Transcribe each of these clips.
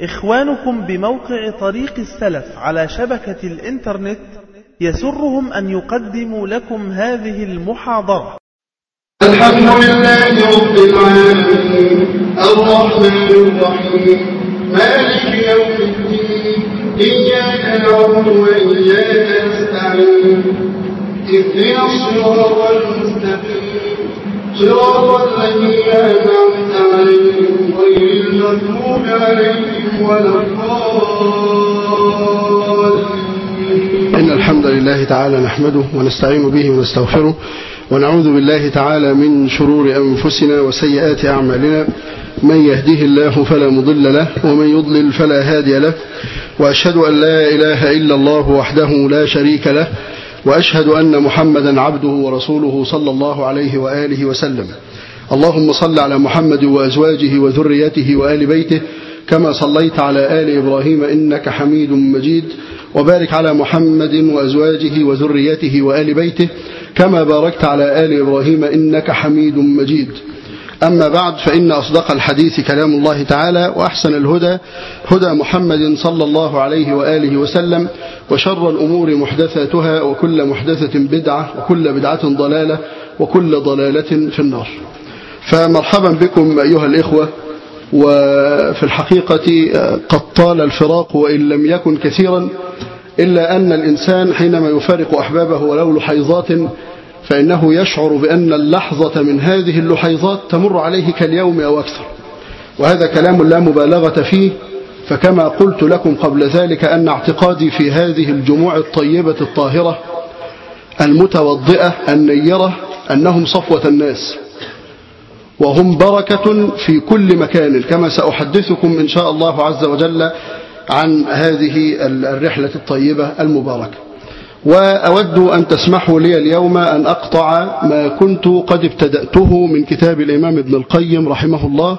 إخوانكم بموقع طريق السلف على شبكة الإنترنت يسرهم أن يقدموا لكم هذه المحاضرة. الحمد لله رب العالمين الرحمن الرحيم مالك يوم الدين إياك نعبد وإياك نستعين اهدنا الصراط المستقيم. صراط الذين أنعمت عليهم غير المغضوب عليهم ولا إن الحمد لله تعالى نحمده ونستعين به ونستغفره ونعوذ بالله تعالى من شرور أنفسنا وسيئات أعمالنا. من يهده الله فلا مضل له ومن يضلل فلا هادي له. وأشهد أن لا إله إلا الله وحده لا شريك له. وأشهد أن محمدا عبده ورسوله صلى الله عليه وآله وسلم. اللهم صل على محمد وأزواجه وذريته وآل بيته كما صليت على آل إبراهيم إنك حميد مجيد. وبارك على محمد وأزواجه وذريته وآل بيته كما باركت على آل إبراهيم إنك حميد مجيد. أما بعد فإن أصدق الحديث كلام الله تعالى وأحسن الهدى هدى محمد صلى الله عليه وآله وسلم وشر الأمور محدثاتها وكل محدثة بدعة وكل بدعة ضلالة وكل ضلالة في النار. فمرحبا بكم أيها الإخوة وفي الحقيقة قد طال الفراق وإن لم يكن كثيرا إلا أن الإنسان حينما يفارق أحبابه ولو لحيظات فإنه يشعر بأن اللحظة من هذه اللحيظات تمر عليه كاليوم أو أكثر. وهذا كلام لا مبالغة فيه فكما قلت لكم قبل ذلك أن اعتقادي في هذه الجموع الطيبة الطاهرة المتوضئة النيرة أنهم صفوة الناس. وهم بركة في كل مكان كما سأحدثكم إن شاء الله عز وجل عن هذه الرحلة الطيبة المباركة. وأود أن تسمحوا لي اليوم أن أقطع ما كنت قد ابتدأته من كتاب الإمام ابن القيم رحمه الله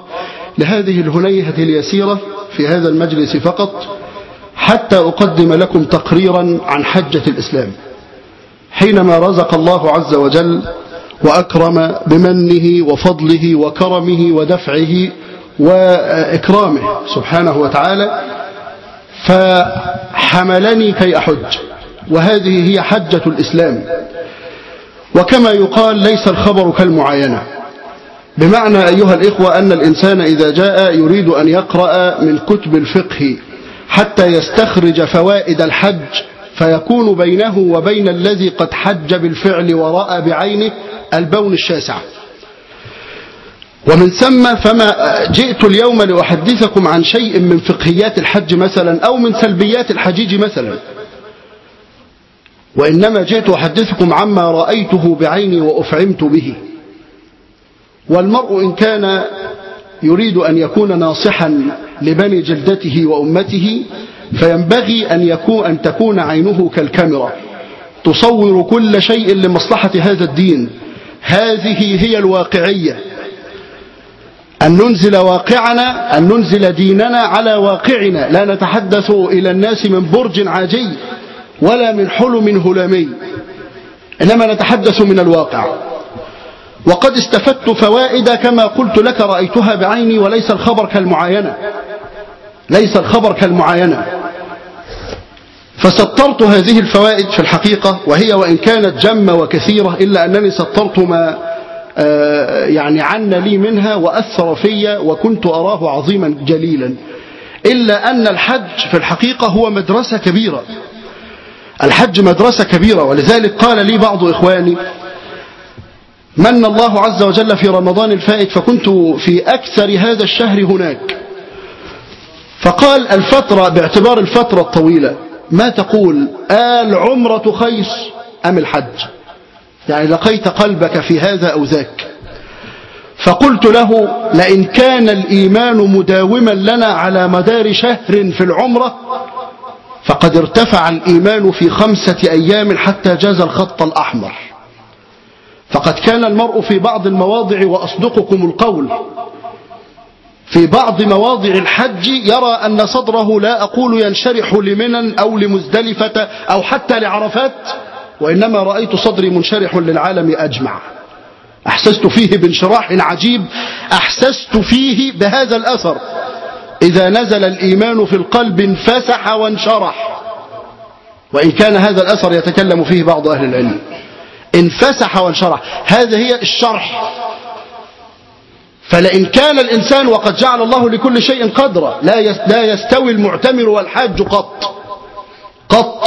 لهذه الهنيهة اليسيرة في هذا المجلس فقط حتى أقدم لكم تقريرا عن حجة الإسلام. حينما رزق الله عز وجل وأكرم بمنه وفضله وكرمه ودفعه وإكرامه سبحانه وتعالى فحملني كي أحج. وهذه هي حجة الإسلام. وكما يقال ليس الخبر كالمعاينة. بمعنى أيها الإخوة أن الإنسان إذا جاء يريد أن يقرأ من كتب الفقه حتى يستخرج فوائد الحج فيكون بينه وبين الذي قد حج بالفعل ورأى بعينه البون الشاسع. ومن ثم فما جئت اليوم لأحدثكم عن شيء من فقهيات الحج مثلا أو من سلبيات الحجيج مثلا. وإنما جئت أحدثكم عما رأيته بعيني وأفعمت به. والمرء إن كان يريد أن يكون ناصحا لبني جلدته وأمته فينبغي أن, يكون أن تكون عينه كالكاميرا. تصور كل شيء لمصلحة هذا الدين. هذه هي الواقعية. أن ننزل واقعنا أن ننزل ديننا على واقعنا. لا نتحدث إلى الناس من برج عاجي. ولا من حلم هلامي إنما نتحدث من الواقع. وقد استفدت فوائد كما قلت لك رأيتها بعيني وليس الخبر كالمعاينة. ليس الخبر كالمعاينة. فسطرت هذه الفوائد في الحقيقة وهي وإن كانت جمة وكثيرة إلا أنني سطرت ما يعني عن لي منها وأثر في وكنت أراه عظيما جليلا. إلا أن الحج في الحقيقة هو مدرسة كبيرة. الحج مدرسة كبيرة ولذلك قال لي بعض إخواني من الله عز وجل في رمضان الفائت فكنت في أكثر هذا الشهر هناك. فقال الفترة باعتبار الفترة الطويلة ما تقول آل عمرة خير أم الحج؟ يعني لقيت قلبك في هذا أو ذاك. فقلت له لئن كان الإيمان مداوما لنا على مدار شهر في العمرة فقد ارتفع الإيمان في خمسة أيام حتى جاز الخط الأحمر. فقد كان المرء في بعض المواضع وأصدقكم القول في بعض مواضع الحج يرى أن صدره لا أقول ينشرح لمنى أو لمزدلفة أو حتى لعرفات وإنما رأيت صدري منشرح للعالم أجمع. أحسست فيه بانشراح عجيب أحسست فيه بهذا الأثر. إذا نزل الإيمان في القلب انفسح وانشرح. وإن كان هذا الأثر يتكلم فيه بعض أهل العلم. انفسح وانشرح. هذا هي الشرح. فلئن كان الإنسان وقد جعل الله لكل شيء قدرا لا يستوي المعتمر والحاج قط. قط.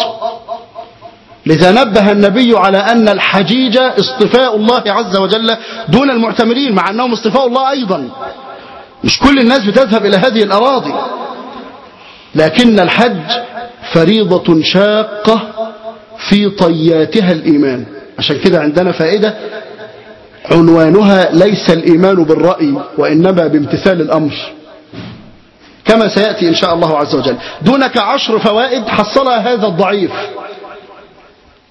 لذا نبه النبي على أن الحجيج اصطفاء الله عز وجل دون المعتمرين مع أنهم اصطفاء الله أيضا. مش كل الناس بتذهب إلى هذه الأراضي. لكن الحج فريضة شاقة في طياتها الإيمان. عشان كده عندنا فائدة عنوانها ليس الإيمان بالرأي وإنما بامتثال الأمر. كما سيأتي إن شاء الله عز وجل. دونك عشر فوائد حصلها هذا الضعيف.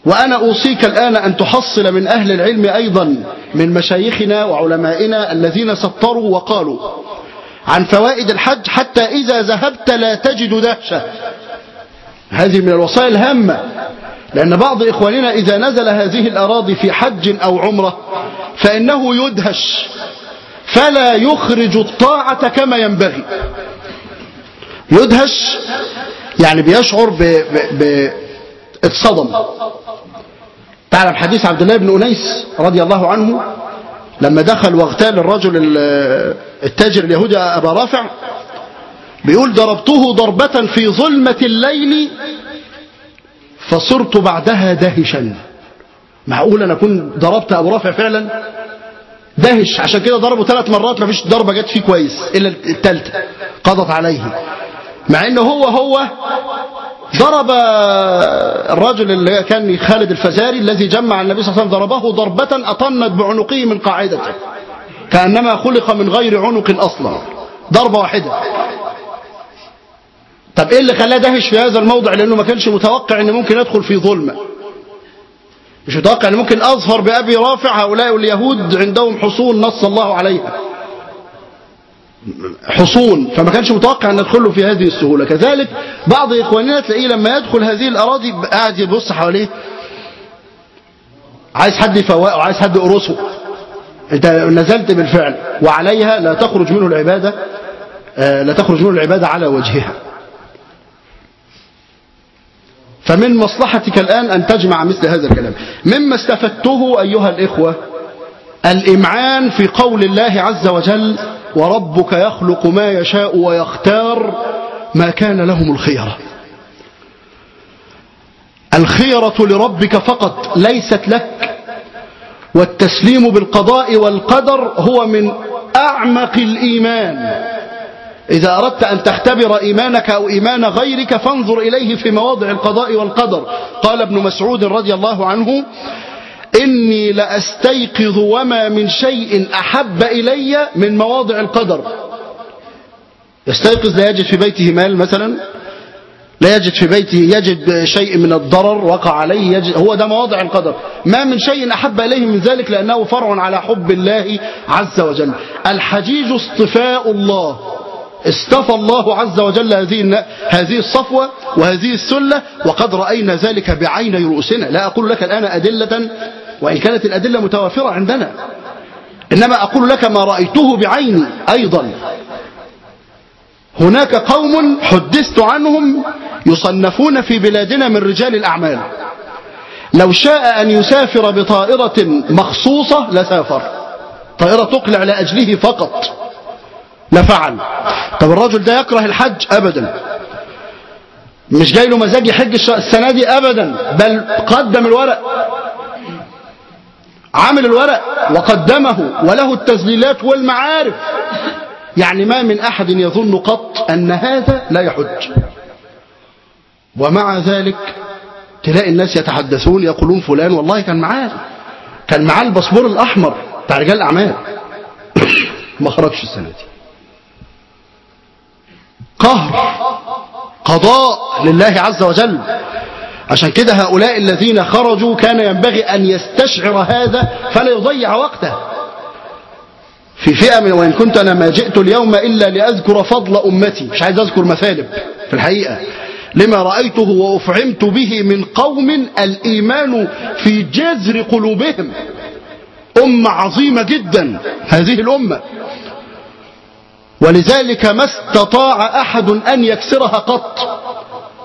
وأنا أوصيك الآن أن تحصل من أهل العلم أيضا من مشايخنا وعلمائنا الذين سطروا وقالوا عن فوائد الحج حتى إذا ذهبت لا تجد دهشة. هذه من الوصايا الهامة لأن بعض إخواننا إذا نزل هذه الأراضي في حج أو عمرة فإنه يدهش فلا يخرج الطاعة كما ينبغي. يدهش يعني بيشعر ب... ب... اتصدم. تعلم حديث عبد الله بن أنيس رضي الله عنه؟ لما دخل واغتال الرجل التاجر اليهودي أبا رافع بيقول ضربته ضربة في ظلمة الليل فصرت بعدها دهشا معقول أنا أكون ضربت أبو رافع فعلا؟ دهش عشان كده ضربه ثلاث مرات ما فيش ضربة جت فيه كويس إلا الثالثة قضت عليه. مع انه هو هو ضرب الرجل اللي كان خالد الفزاري الذي جمع النبي صلى الله عليه وسلم ضربه ضربة أطنت بعنقه من قاعدته. كأنما خلق من غير عنق أصلا. ضربة واحدة. طب إيه اللي خلاه دهش في هذا الموضع؟ لأنه ما كانش متوقع ان ممكن يدخل في ظلمه مش متوقع ان ممكن أظهر بأبي رافع هؤلاء اليهود عندهم حصون نص الله عليها. حصون فما كانش متوقع أن يدخلوا في هذه السهولة. كذلك بعض إخواننا تلاقيه لما يدخل هذه الأراضي قاعد يبص حواليه. عايز حد يفوقه عايز حد يقرصه. أنت نزلت بالفعل. وعليها لا تخرج منه العبادة لا تخرج منه العبادة على وجهها. فمن مصلحتك الآن أن تجمع مثل هذا الكلام. مما استفدته أيها الإخوة الإمعان في قول الله عز وجل وربك يخلق ما يشاء ويختار ما كان لهم الخيرة الخيرة لربك فقط ليست لك والتسليم بالقضاء والقدر هو من أعمق الإيمان. إذا أردت أن تختبر إيمانك أو إيمان غيرك فانظر إليه في مواضع القضاء والقدر. قال ابن مسعود رضي الله عنه إني لأستيقظ وما من شيء أحب إلي من مواضع القدر. يستيقظ لا يجد في بيته مال مثلا لا يجد في بيته يجد شيء من الضرر وقع عليه يجد هو ده مواضع القدر. ما من شيء أحب إليه من ذلك لأنه فرع على حب الله عز وجل. الحجيج اصطفاء الله. اصطفى الله عز وجل هذه هذه الصفوة وهذه السلة وقد رأينا ذلك بعين رؤوسنا. لا أقول لك الآن أدلة وإن كانت الأدلة متوافرة عندنا. إنما أقول لك ما رأيته بعيني أيضا. هناك قوم حدثت عنهم يصنفون في بلادنا من رجال الأعمال. لو شاء أن يسافر بطائرة مخصوصة لسافر. طائرة تقلع لأجله فقط. لفعل. طب الرجل ده يكره الحج أبدا. مش جاي له مزاج يحج السنة دي أبدا. بل قدم الورق. عمل الورق وقدمه وله التسجيلات والمعارف. يعني ما من أحد يظن قط أن هذا لا يحج. ومع ذلك تلاقي الناس يتحدثون يقولون فلان والله كان معاه كان معاه الباسبور الأحمر بتاع رجال الأعمال. ما خرجش السنة دي. قهر قضاء لله عز وجل. عشان كده هؤلاء الذين خرجوا كان ينبغي أن يستشعر هذا فلا يضيع وقته. في فئة من وإن كنت أنا ما جئت اليوم إلا لأذكر فضل أمتي. مش عايز أذكر مثالب في الحقيقة. لما رأيته وأفعمت به من قوم الإيمان في جذر قلوبهم. أمة عظيمة جدا هذه الأمة. ولذلك ما استطاع أحد أن يكسرها قط.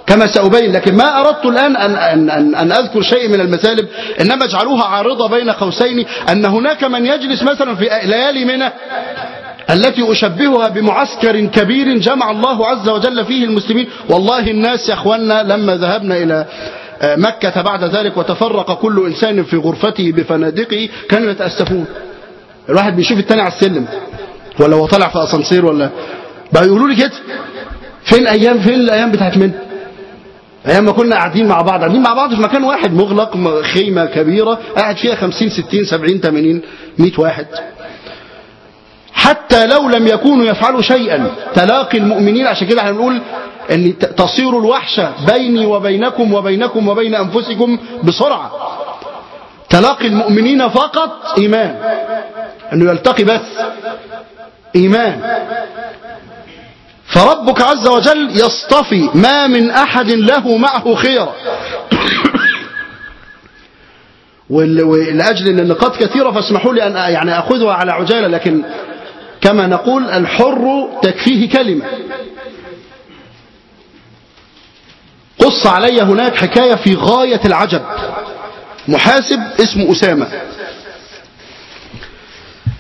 كما سأبين لكن ما أردت الآن أن, أن, أن, أن أذكر شيء من المثالب إنما اجعلوها عارضة بين قوسين أن هناك من يجلس مثلا في ليالي منى التي أشبهها بمعسكر كبير جمع الله عز وجل فيه المسلمين. والله الناس يا أخوانا لما ذهبنا إلى مكة بعد ذلك وتفرق كل إنسان في غرفته بفنادقه كانوا يتأسفون. الواحد بيشوف التاني على السلم. ولا هو طالع في أسانسير ولا؟ بقى يقولوا لي كده فين أيام فين الأيام بتاعت من أيام ما كنا قاعدين مع بعض قاعدين مع بعض في مكان واحد مغلق خيمة كبيرة قاعد فيها 50 60 70 80 100 واحد. حتى لو لم يكونوا يفعلوا شيئا تلاقي المؤمنين عشان كده إحنا بنقول إن تصير الوحشة بيني وبينكم وبينكم وبين أنفسكم بسرعة. تلاقي المؤمنين فقط إيمان. إنه يلتقي بس إيمان. فربك عز وجل يصطفي ما من أحد له معه خيرا. ولأجل أن النقاط كثيرة فاسمحوا لي أن يعني أخذها على عجالة لكن كما نقول الحر تكفيه كلمة. قص علي هناك حكاية في غاية العجب. محاسب اسمه أسامة.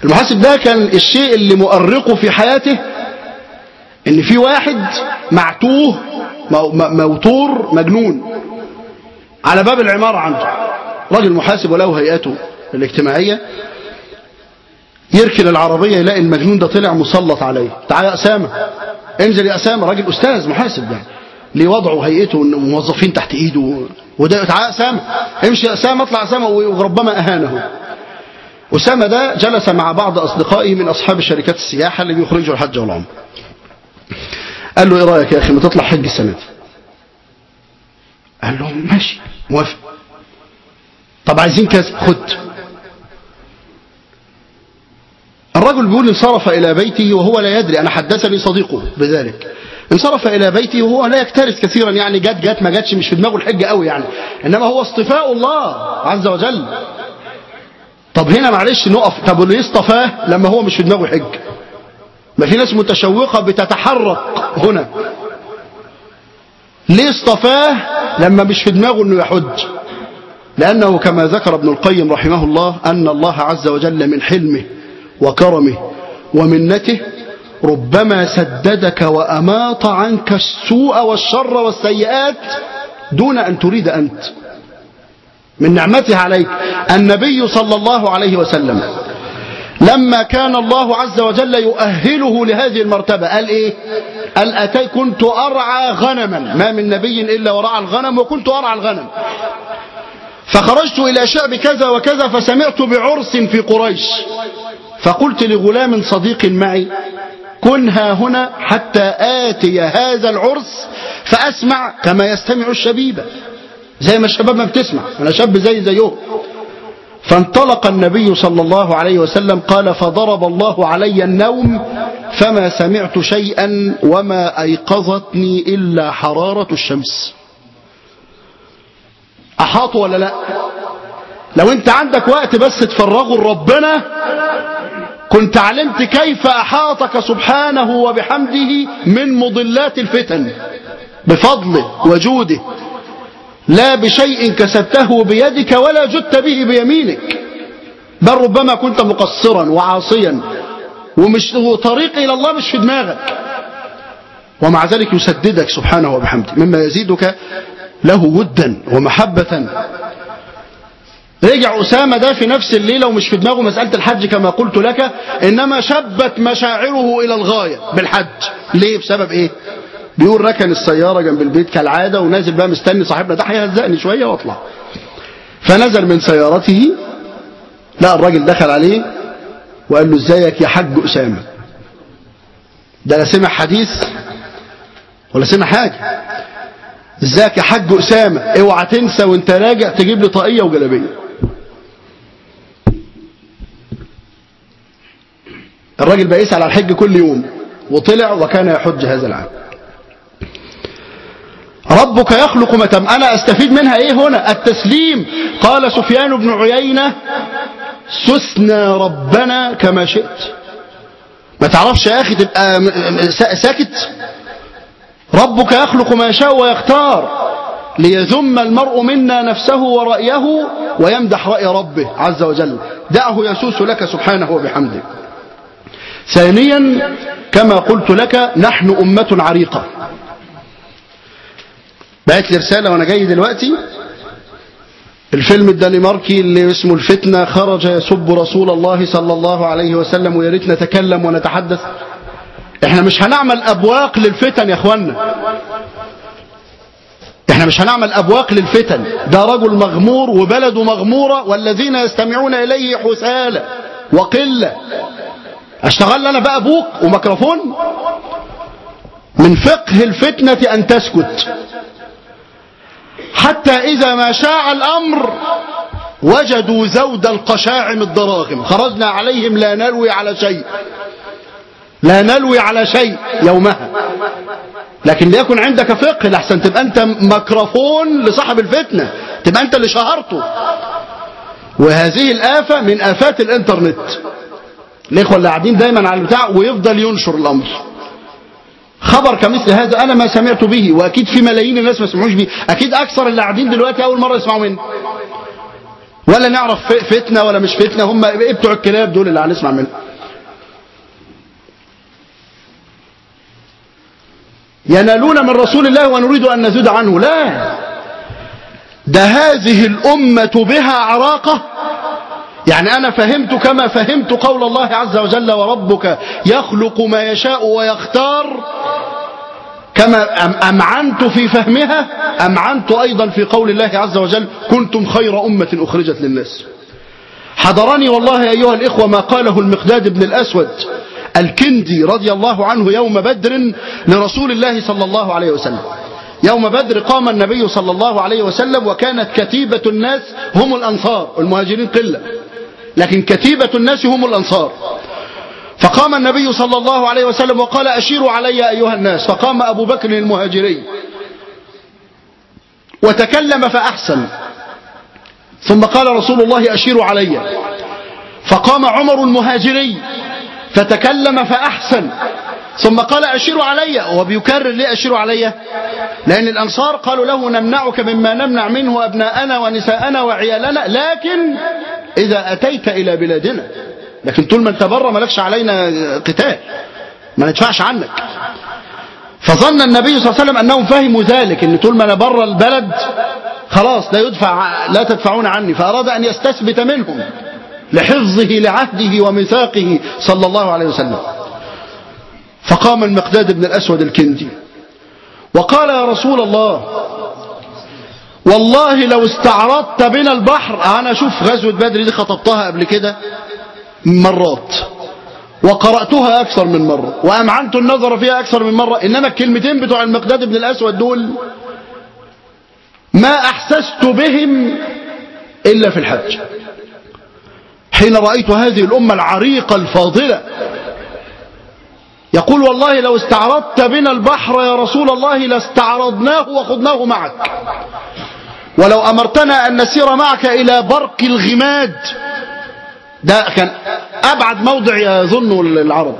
المحاسب ده كان الشيء اللي مؤرقه في حياته إن في واحد معتوه موتور مجنون. على باب العمارة عنده. راجل محاسب وله هيئته الاجتماعية. يركن العربية يلاقي المجنون ده طلع مسلط عليه. تعال يا أسامة. انزل يا أسامة راجل أستاذ محاسب يعني. ليه وضعه وهيئته موظفين تحت إيده. وده تعال يا أسامة. امشي يا أسامة اطلع أسامة وربما أهانه. أسامة ده جلس مع بعض أصدقائه من أصحاب شركات السياحة اللي بيخرجوا الحج والعمر. قال له إيه رأيك يا أخي ما تطلع حج السنة؟ دي قال له ماشي موافق. طب عايزين كذا خد. الرجل بيقول انصرف إلى بيته وهو لا يدري أنا حدثني صديقه بذلك. انصرف إلى بيته وهو لا يكترث كثيرا يعني جت جت ما جاتش مش في دماغه الحج قوي يعني. إنما هو اصطفاء الله عز وجل. طب هنا معلش نقف طب اللي اصطفاه لما هو مش في دماغه حج. ما في ناس متشوقة بتتحرك هنا. ليه اصطفاه؟ لما مش في دماغه إنه يحج. لأنه كما ذكر ابن القيم رحمه الله أن الله عز وجل من حلمه وكرمه ومنته ربما سددك وأماط عنك السوء والشر والسيئات دون أن تريد أنت. من نعمته عليك. النبي صلى الله عليه وسلم. لما كان الله عز وجل يؤهله لهذه المرتبة قال إيه؟ قال أتي كنت أرعى غنما ما من نبي إلا ورعى الغنم وكنت أرعى الغنم. فخرجت إلى شعب كذا وكذا فسمعت بعرس في قريش. فقلت لغلام صديق معي كنها هنا حتى آتي هذا العرس فأسمع كما يستمع الشبيبة. زي ما الشباب ما بتسمع أنا شاب زي زيهم. فانطلق النبي صلى الله عليه وسلم قال فضرب الله علي النوم فما سمعت شيئا وما أيقظتني إلا حرارة الشمس. أحاط ولا لا؟ لو أنت عندك وقت بس تفرغه لربنا كنت علمت كيف أحاطك سبحانه وبحمده من مضلات الفتن بفضله وجوده. لا بشيء كسبته بيدك ولا جدت به بيمينك. بل ربما كنت مقصرا وعاصيا ومش طريق إلى الله مش في دماغك. ومع ذلك يسددك سبحانه وبحمده. مما يزيدك له ودا ومحبة. رجع أسامة ده في نفس الليلة ومش في دماغه مسألة الحج كما قلت لك إنما شبت مشاعره إلى الغاية بالحج. ليه؟ بسبب إيه؟ بيقول ركن السيارة جنب البيت كالعادة ونازل بقى مستني صاحبنا ده هيهزقني شوية واطلع. فنزل من سيارته لا الراجل دخل عليه وقال له إزيك يا حج أسامة؟ ده لا سمع حديث ولا سمع حاجة. إزيك يا حج أسامة؟ اوعى تنسى وانت راجع تجيب لي طاقية وجلابية. الراجل بقى يسأل على الحج كل يوم وطلع وكان يحج هذا العام. ربك يخلق ما تم أنا أستفيد منها إيه هنا؟ التسليم. قال سفيان بن عيينة سسنا ربنا كما شئت. ما تعرفش يا أخي تبقى ساكت؟ ربك يخلق ما يشاء ويختار ليذم المرء منا نفسه ورأيه ويمدح رأي ربه عز وجل. دعه يسوس لك سبحانه وبحمده. ثانيا كما قلت لك نحن أمة عريقة. بعت لي رسالة وأنا جاي دلوقتي. الفيلم الدنماركي اللي اسمه الفتنة خرج يسب رسول الله صلى الله عليه وسلم ويا ريت نتكلم ونتحدث. إحنا مش هنعمل أبواق للفتن يا اخوانا إحنا مش هنعمل أبواق للفتن. ده رجل مغمور وبلده مغمورة والذين يستمعون إليه حسالة وقلة. أشتغل أنا بقى بوق وميكروفون؟ من فقه الفتنة أن تسكت. حتى إذا ما شاع الأمر وجدوا زود القشاعم الضراغم. خرجنا عليهم لا نلوي على شيء. لا نلوي على شيء يومها. لكن ليكن عندك فقه لحسن تبقى أنت ميكروفون لصاحب الفتنة. تبقى أنت اللي شهرته. وهذه الآفة من آفات الإنترنت. الإخوة اللي قاعدين دايما على البتاع ويفضل ينشر الأمر. خبر كمثل هذا أنا ما سمعت به وأكيد في ملايين الناس ما سمعوش به أكيد أكثر اللي قاعدين دلوقتي أول مرة يسمعوا منه. ولا نعرف فتنة ولا مش فتنة هم إيه بتوع الكلاب دول اللي هنسمع منه ينالون من رسول الله ونريد أن نزود عنه. لا. ده هذه الأمة بها عراقة. يعني أنا فهمت كما فهمت قول الله عز وجل وربك يخلق ما يشاء ويختار كما أم- أمعنت في فهمها؟ أمعنت أيضا في قول الله عز وجل كنتم خير أمة أخرجت للناس. حضرني والله أيها الإخوة ما قاله المقداد بن الأسود الكندي رضي الله عنه يوم بدر لرسول الله صلى الله عليه وسلم. يوم بدر قام النبي صلى الله عليه وسلم وكانت كتيبة الناس هم الأنصار المهاجرين قلة. لكن كتيبة الناس هم الأنصار. فقام النبي صلى الله عليه وسلم وقال أشيروا علي أيها الناس. فقام أبو بكر المهاجري وتكلم فأحسن. ثم قال رسول الله أشيروا علي. فقام عمر المهاجري فتكلم فأحسن. ثم قال أشيروا علي. وهو بيكرر ليه أشيروا علي؟ لأن الأنصار قالوا له نمنعك مما نمنع منه أبناءنا ونساءنا وعيالنا لكن إذا أتيت إلى بلادنا. لكن طول ما أنت بره مالكش علينا قتال. ما ندفعش عنك. فظن النبي صلى الله عليه وسلم أنهم فهموا ذلك أن طول ما أنا بره البلد خلاص لا يدفع لا تدفعون عني. فأراد أن يستثبت منهم لحفظه لعهده وميثاقه صلى الله عليه وسلم. فقام المقداد بن الأسود الكندي. وقال يا رسول الله والله لو استعرضت بنا البحر أنا أشوف غزوة بدر دي خطبتها قبل كده مرات وقرأتها أكثر من مرة وأمعنت النظر فيها أكثر من مرة إنما الكلمتين بتوع المقداد بن الأسود دول ما أحسست بهم إلا في الحج. حين رأيت هذه الأمة العريقة الفاضلة يقول والله لو استعرضت بنا البحر يا رسول الله لاستعرضناه وخضناه معك. ولو أمرتنا أن نسير معك إلى برق الغماد. ده كان أبعد موضع يظنه العرب.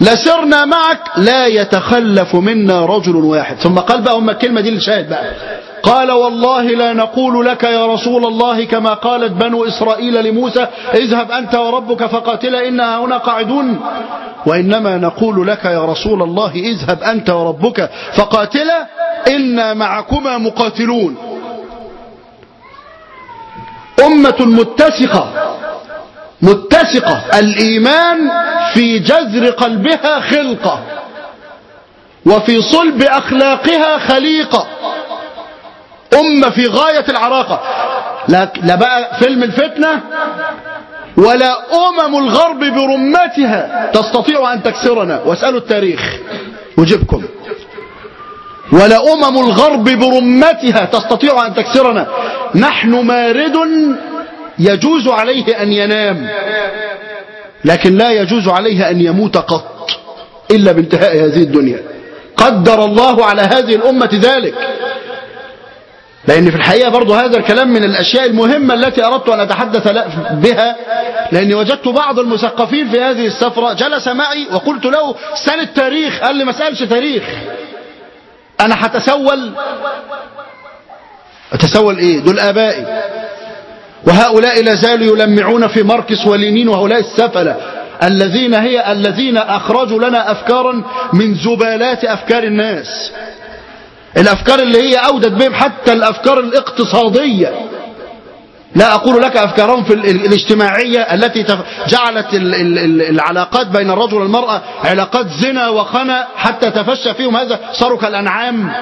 لسرنا معك لا يتخلف منا رجل واحد. ثم قال بقى هم الكلمة دي الشاهد بقى. قال والله لا نقول لك يا رسول الله كما قالت بنو إسرائيل لموسى اذهب أنت وربك فقاتلا إنا هنا قاعدون. وإنما نقول لك يا رسول الله اذهب أنت وربك فقاتلا إنا معكما مقاتلون. أمة متسقة. متسقة. الإيمان في جذر قلبها خلقة. وفي صلب أخلاقها خليقة. أمة في غاية العراقة. لا, بقى فيلم الفتنة؟ ولا أمم الغرب برمتها تستطيع أن تكسرنا. واسألوا التاريخ. وجبكم ولا أمم الغرب برمتها تستطيع أن تكسرنا. نحن مارد يجوز عليه أن ينام لكن لا يجوز عليه أن يموت قط إلا بانتهاء هذه الدنيا. قدر الله على هذه الأمة ذلك. لأن في الحقيقة برضو هذا الكلام من الأشياء المهمة التي أردت أن أتحدث بها لأني وجدت بعض المثقفين في هذه السفرة. جلس معي وقلت له سأل التاريخ قال لي ما سألش تاريخ. أنا هتسول أتسول إيه؟ دول آبائي. وهؤلاء لا زالوا يلمعون في ماركس ولينين وهؤلاء السفلة. الذين هي الذين أخرجوا لنا أفكارا من زبالات أفكار الناس. الأفكار اللي هي أودت بهم حتى الأفكار الاقتصادية. لا أقول لك أفكارهم في ال- ال- الاجتماعية التي جعلت ال- ال- ال- العلاقات بين الرجل والمرأة علاقات زنا وخنا حتى تفشى فيهم هذا صاروا كالأنعام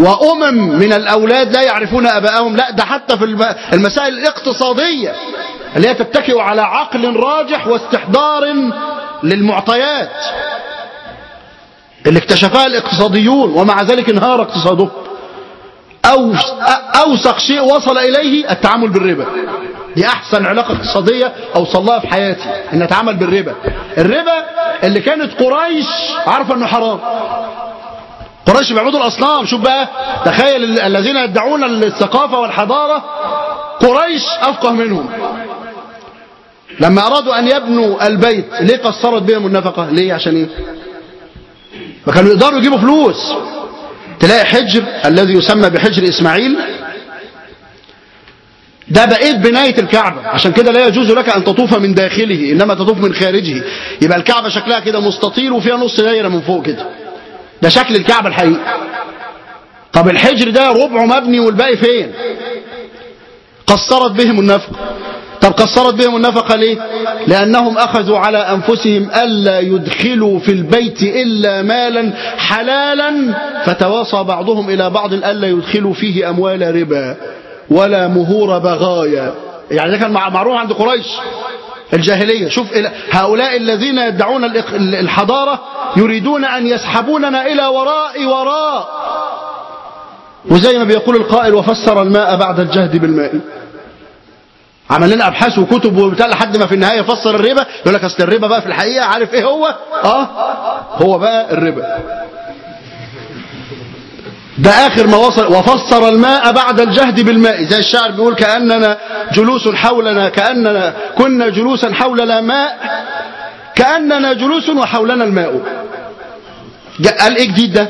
وأمم من الأولاد لا يعرفون أبائهم لا ده حتى في الم- المسائل الاقتصادية اللي هي تتكئ على عقل راجح واستحضار للمعطيات اللي اكتشفها الاقتصاديون ومع ذلك انهار اقتصادهم. أوسخ شيء وصل إليه التعامل بالربا. دي أحسن علاقة اقتصادية أوصل لها في حياتي أن أتعامل بالربا. الربا اللي كانت قريش عارفة أنه حرام. قريش بيعبدوا الأصنام شوف بقى. تخيل ال- الذين يدعون الثقافة والحضارة قريش أفقه منهم. لما أرادوا أن يبنوا البيت ليه قصرت بهم النفقة؟ ليه؟ عشان إيه؟ فكانوا يقدروا يجيبوا فلوس. تلاقي حجر الذي يسمى بحجر إسماعيل. ده بقيت بناية الكعبة. عشان كده لا يجوز لك أن تطوف من داخله إنما تطوف من خارجه. يبقى الكعبة شكلها كده مستطيل وفيها نص دايرة من فوق كده. ده شكل الكعبة الحقيقي. طب الحجر ده ربعه مبني والباقي فين؟ قصرت بهم النفقة طب قصرت بهم النفقة ليه؟ لأنهم أخذوا على أنفسهم ألا يدخلوا في البيت إلا مالا حلالا فتواصى بعضهم إلى بعض ألا يدخلوا فيه أموال ربا ولا مهور بغايا. يعني ده كان مع- معروف عند قريش. الجاهلية. شوف هؤلاء الذين يدعون الحضارة يريدون أن يسحبوننا إلى وراء وراء. وزي ما بيقول القائل وفسر الماء بعد الجهد بالماء. عمل لنا ابحاث وكتب وبتاع لحد ما في النهاية فسر الربا. يقول لك أصل الربا بقى في الحقيقة عارف إيه هو؟ آه. هو بقى الربا. ده آخر ما وصل. وفسر الماء بعد الجهد بالماء. زي الشاعر بيقول كأننا جلوس حولنا كأننا كنا جلوسا حولنا ماء. كأننا جلوس وحولنا الماء. قال إيه جديد ده؟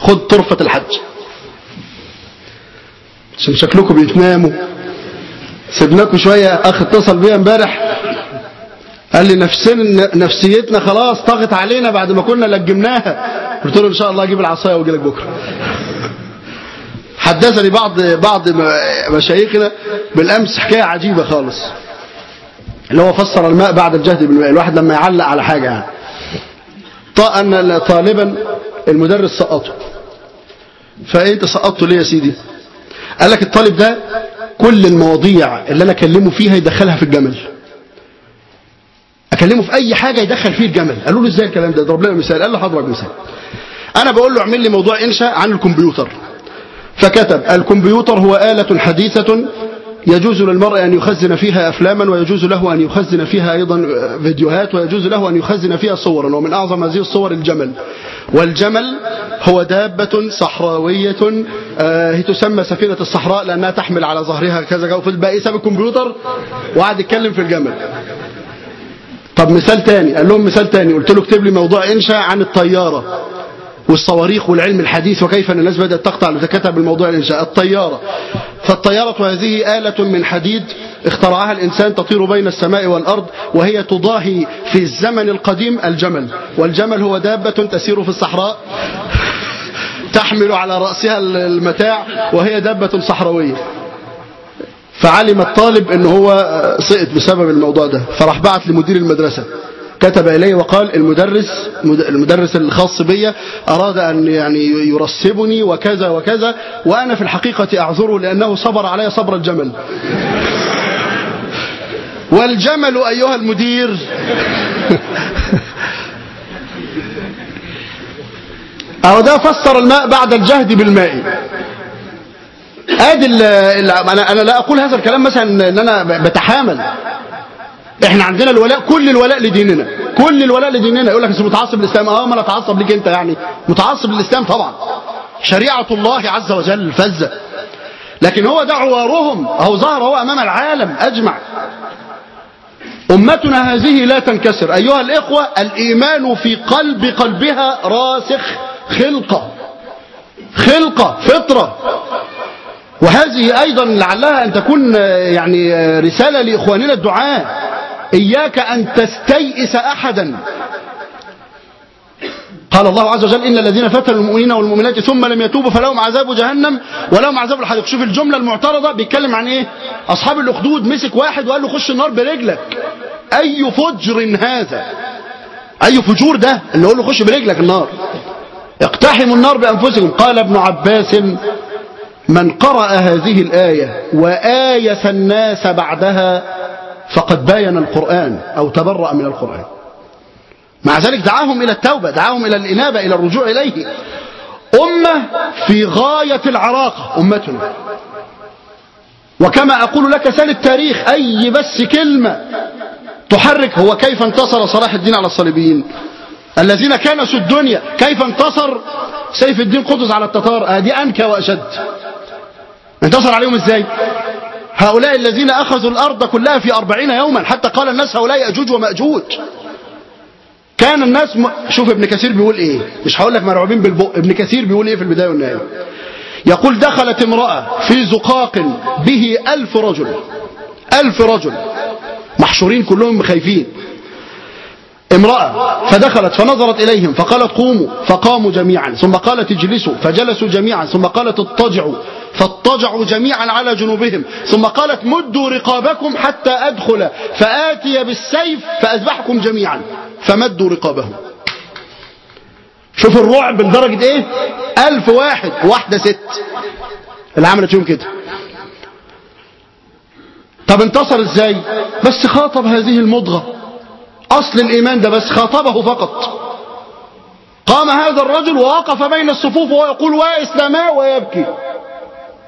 خد طرفة الحج. عشان شكلكم بتناموا سيبناكم شوية أخ اتصل بيا امبارح. قال لي نفسنا نفسيتنا خلاص طغت علينا بعد ما كنا لجمناها. قلت له إن شاء الله أجيب العصاية وأجي لك بكرة. حدثني بعض بعض مشايخنا بالأمس حكاية عجيبة خالص. اللي هو فسر الماء بعد الجهد بالماء. الواحد لما يعلق على حاجة يعني. أن طالبا المدرس سقطه. فأنت سقطته ليه يا سيدي؟ قال لك الطالب ده كل المواضيع اللي أنا أكلمه فيها يدخلها في الجمل. أكلمه في أي حاجة يدخل فيه الجمل. قالوا له إزاي الكلام ده؟ ضرب لنا مثال. قال له حضرتك مثال. أنا بقول له اعمل لي موضوع إنشاء عن الكمبيوتر. فكتب الكمبيوتر هو آلة حديثة يجوز للمرء أن يخزن فيها أفلاما ويجوز له أن يخزن فيها أيضا فيديوهات ويجوز له أن يخزن فيها صورا ومن أعظم هذه الصور الجمل. والجمل هو دابة صحراوية آه، هي تسمى سفينة الصحراء لأنها تحمل على ظهرها كذا وفي الباقي ساب الكمبيوتر وقعد يتكلم في الجمل. طب مثال تاني قال لهم مثال تاني قلت له اكتب لي موضوع إنشاء عن الطيارة. والصواريخ والعلم الحديث وكيف أن الناس بدأت تقطع لتكتب الموضوع الإنشاء الطيارة. فالطيارة هذه آلة من حديد اخترعها الإنسان تطير بين السماء والأرض وهي تضاهي في الزمن القديم الجمل. والجمل هو دابة تسير في الصحراء تحمل على رأسها المتاع وهي دابة صحراوية. فعلم الطالب إن هو سقط بسبب الموضوع ده. فراح بعت لمدير المدرسة. كتب إليه وقال المدرس المدرس الخاص بي أراد أن يعني يرسبني وكذا وكذا وأنا في الحقيقة أعذره لأنه صبر علي صبر الجمل. والجمل أيها المدير. أو ده فسر الماء بعد الجهد بالماء. أدي أنا أنا لا أقول هذا الكلام مثلا إن أنا بتحامل. إحنا عندنا الولاء كل الولاء لديننا. كل الولاء لديننا. يقول لك انت متعصب للإسلام. آه ما أنا أتعصب ليك أنت يعني. متعصب للإسلام طبعا. شريعة الله عز وجل فزة لكن هو ده عوارهم أو ظهر هو أمام العالم. أجمع. أمتنا هذه لا تنكسر. أيها الإخوة الإيمان في قلب قلبها راسخ. خلقة. خلقة. فطرة. وهذه أيضا لعلها أن تكون يعني رسالة لإخواننا الدعاء. إياك أن تستيئس أحدا. قال الله عز وجل إن الذين فتنوا المؤمنين والمؤمنات ثم لم يتوبوا فلهم عذاب جهنم ولهم عذاب الحريق. شوف الجملة المعترضة بيتكلم عن إيه؟ أصحاب الأخدود مسك واحد وقال له خش النار برجلك. أي فجر هذا؟ أي فجور ده؟ اللي يقول له خش برجلك النار. اقتحموا النار بأنفسكم. قال ابن عباس من قرأ هذه الآية وآيس الناس بعدها فقد باين القرآن أو تبرأ من القرآن. مع ذلك دعاهم إلى التوبة دعاهم إلى الإنابة إلى الرجوع إليه. أمة في غاية العراقة أمتنا. وكما أقول لك سال التاريخ أي بس كلمة تحرك هو كيف انتصر صلاح الدين على الصليبيين. الذين كنسوا الدنيا كيف انتصر سيف الدين قطز على التتار. دي أنكى وأشد. انتصر عليهم إزاي؟ هؤلاء الذين أخذوا الأرض كلها في أربعين يوما. حتى قال الناس هؤلاء يأجوج ومأجوج. كان الناس م... شوف ابن كثير بيقول إيه. مش هقول لك مرعوبين بالبق ابن كثير بيقول إيه في البداية والنهاية. يقول دخلت امرأة في زقاق به ألف رجل. ألف رجل. محشورين كلهم خايفين. امرأة فدخلت فنظرت إليهم فقالت قوموا. فقاموا جميعا. ثم قالت اجلسوا. فجلسوا جميعا. ثم قالت اضطجعوا. فاضطجعوا جميعا على جنوبهم. ثم قالت مدوا رقابكم حتى أدخل فآتي بالسيف فأذبحكم جميعا. فمدوا رقابهم. شوف الرعب لدرجة إيه؟ ألف واحد واحدة ست. اللي عملت يوم كده. طب انتصر إزاي؟ بس خاطب هذه المضغة. أصل الإيمان ده بس خاطبه فقط. قام هذا الرجل ووقف بين الصفوف وهو يقول وإسلاما ويبكي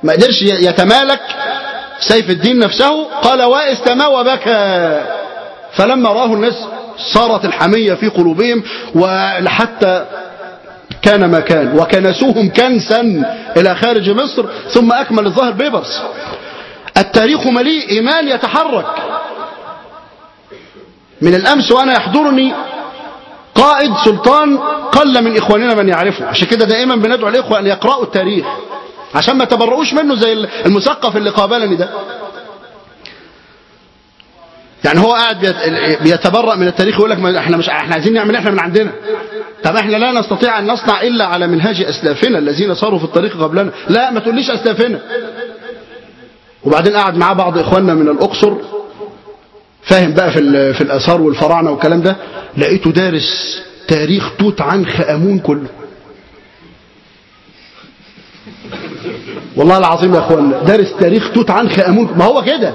ما قدرش يتمالك سيف الدين نفسه. قال وإسلاما وبكى. فلما راه الناس صارت الحمية في قلوبهم وحتى كان ما كان وكنسوهم كنسا إلى خارج مصر ثم أكمل الظاهر بيبرس التاريخ مليء إيمان يتحرك. من الأمس وأنا يحضرني قائد سلطان قل من إخواننا من يعرفه. عشان كده دائما بندعو الإخوة أن يقرأوا التاريخ. عشان ما تبرؤوش منه زي المثقف اللي قابلني ده. يعني هو قاعد بيتبرأ من التاريخ يقول لك ما إحنا مش إحنا عايزين نعمل إحنا من عندنا. طب إحنا لا نستطيع أن نصنع إلا على منهاج أسلافنا الذين صاروا في الطريق قبلنا. لا ما تقوليش أسلافنا. وبعدين قعد معاه بعض إخواننا من الأقصر. فاهم بقى في في الآثار والفراعنة والكلام ده. لقيته دارس تاريخ توت عنخ آمون كله. والله العظيم يا اخوانا دارس تاريخ توت عنخ آمون. ما هو كده؟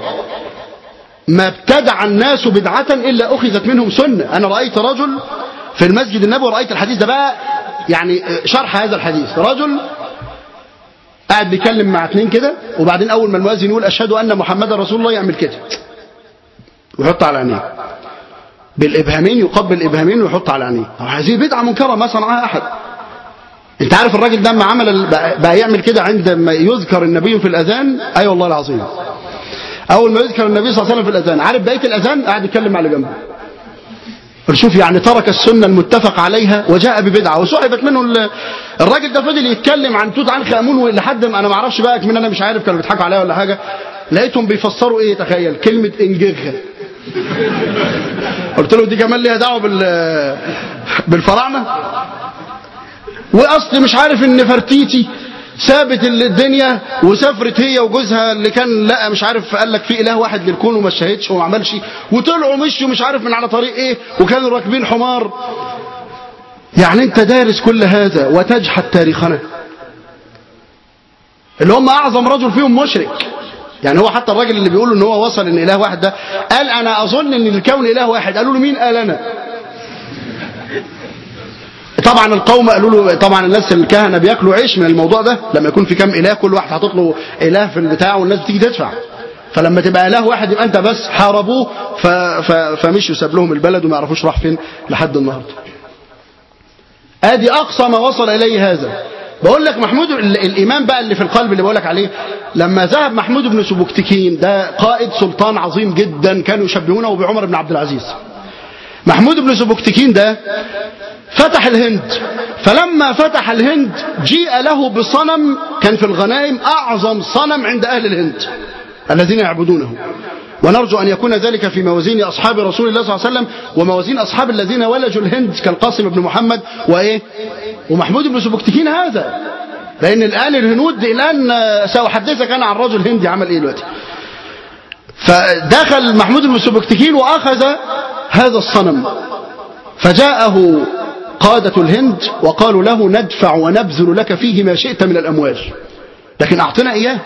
ما ابتدع الناس بدعة إلا أخذت منهم سنة. أنا رأيت رجل في المسجد النبوي ورأيت الحديث ده بقى يعني شرح هذا الحديث. رجل قاعد بيكلم مع اتنين كده وبعدين أول ما المؤذن يقول أشهد أن محمد رسول الله يعمل كده. ويحط على عينيه. بالإبهامين يقبل الإبهامين ويحط على عينيه. هذه بدعة منكرة ما صنعها أحد. انت عارف الراجل ده ما عمل بقى يعمل كده عندما يذكر النبي في الأذان؟ أي أيوة والله العظيم. أول ما يذكر النبي صلى الله عليه وسلم في الأذان عارف بقية الأذان؟ قاعد يتكلم اللي جنبه. شوف يعني ترك السنة المتفق عليها وجاء ببدعة وسحبت منه الراجل ده فضل يتكلم عن توت عنخ آمون لحد ما أنا ما أعرفش بقى من أنا مش عارف كانوا بيضحكوا عليا ولا حاجة. لقيتهم بيفسروا إيه؟ تخيل كلمة إنجيغا قلت له دي كمان ليها دعوة بال بالفراعنة؟ وأصل مش عارف إن فرتيتي سابت الدنيا وسافرت هي وجوزها اللي كان لا مش عارف قال لك في إله واحد للكون وما شهدش وما عملش وطلعوا مشوا مش عارف من على طريق إيه وكانوا راكبين حمار. يعني أنت دارس كل هذا وتجحد تاريخنا. اللي هم أعظم رجل فيهم مشرك. يعني هو حتى الراجل اللي بيقول إن هو وصل إن إله واحد ده قال أنا أظن إن الكون إله واحد. قالوا له مين قال أنا؟ طبعا القوم قالوا له طبعا الناس الكهنة بياكلوا عيش من الموضوع ده لما يكون في كام إله كل واحد حاطط له إله في البتاع والناس بتيجي تدفع. فلما تبقى إله واحد يبقى أنت بس حاربوه ف... ف... فمشوا ساب لهم البلد وما يعرفوش راح فين لحد النهارده. آدي أقصى ما وصل إليه هذا. بقول لك محمود ال- الإيمان بقى اللي في القلب اللي بقول لك عليه لما ذهب محمود بن سبكتكين ده قائد سلطان عظيم جدا كانوا يشبهونه بعمر بن عبد العزيز. محمود بن سبكتكين ده فتح الهند. فلما فتح الهند جيء له بصنم كان في الغنائم أعظم صنم عند أهل الهند الذين يعبدونه. ونرجو أن يكون ذلك في موازين أصحاب رسول الله صلى الله عليه وسلم وموازين أصحاب الذين ولجوا الهند كالقاسم بن محمد وإيه؟ ومحمود بن سبكتكين هذا. لأن الآن الهنود الآن سأحدثك أنا عن رجل هندي عمل إيه دلوقتي؟ فدخل محمود بن سبكتكين وأخذ هذا الصنم. فجاءه قادة الهند وقالوا له ندفع ونبذل لك فيه ما شئت من الأموال. لكن أعطنا إياه.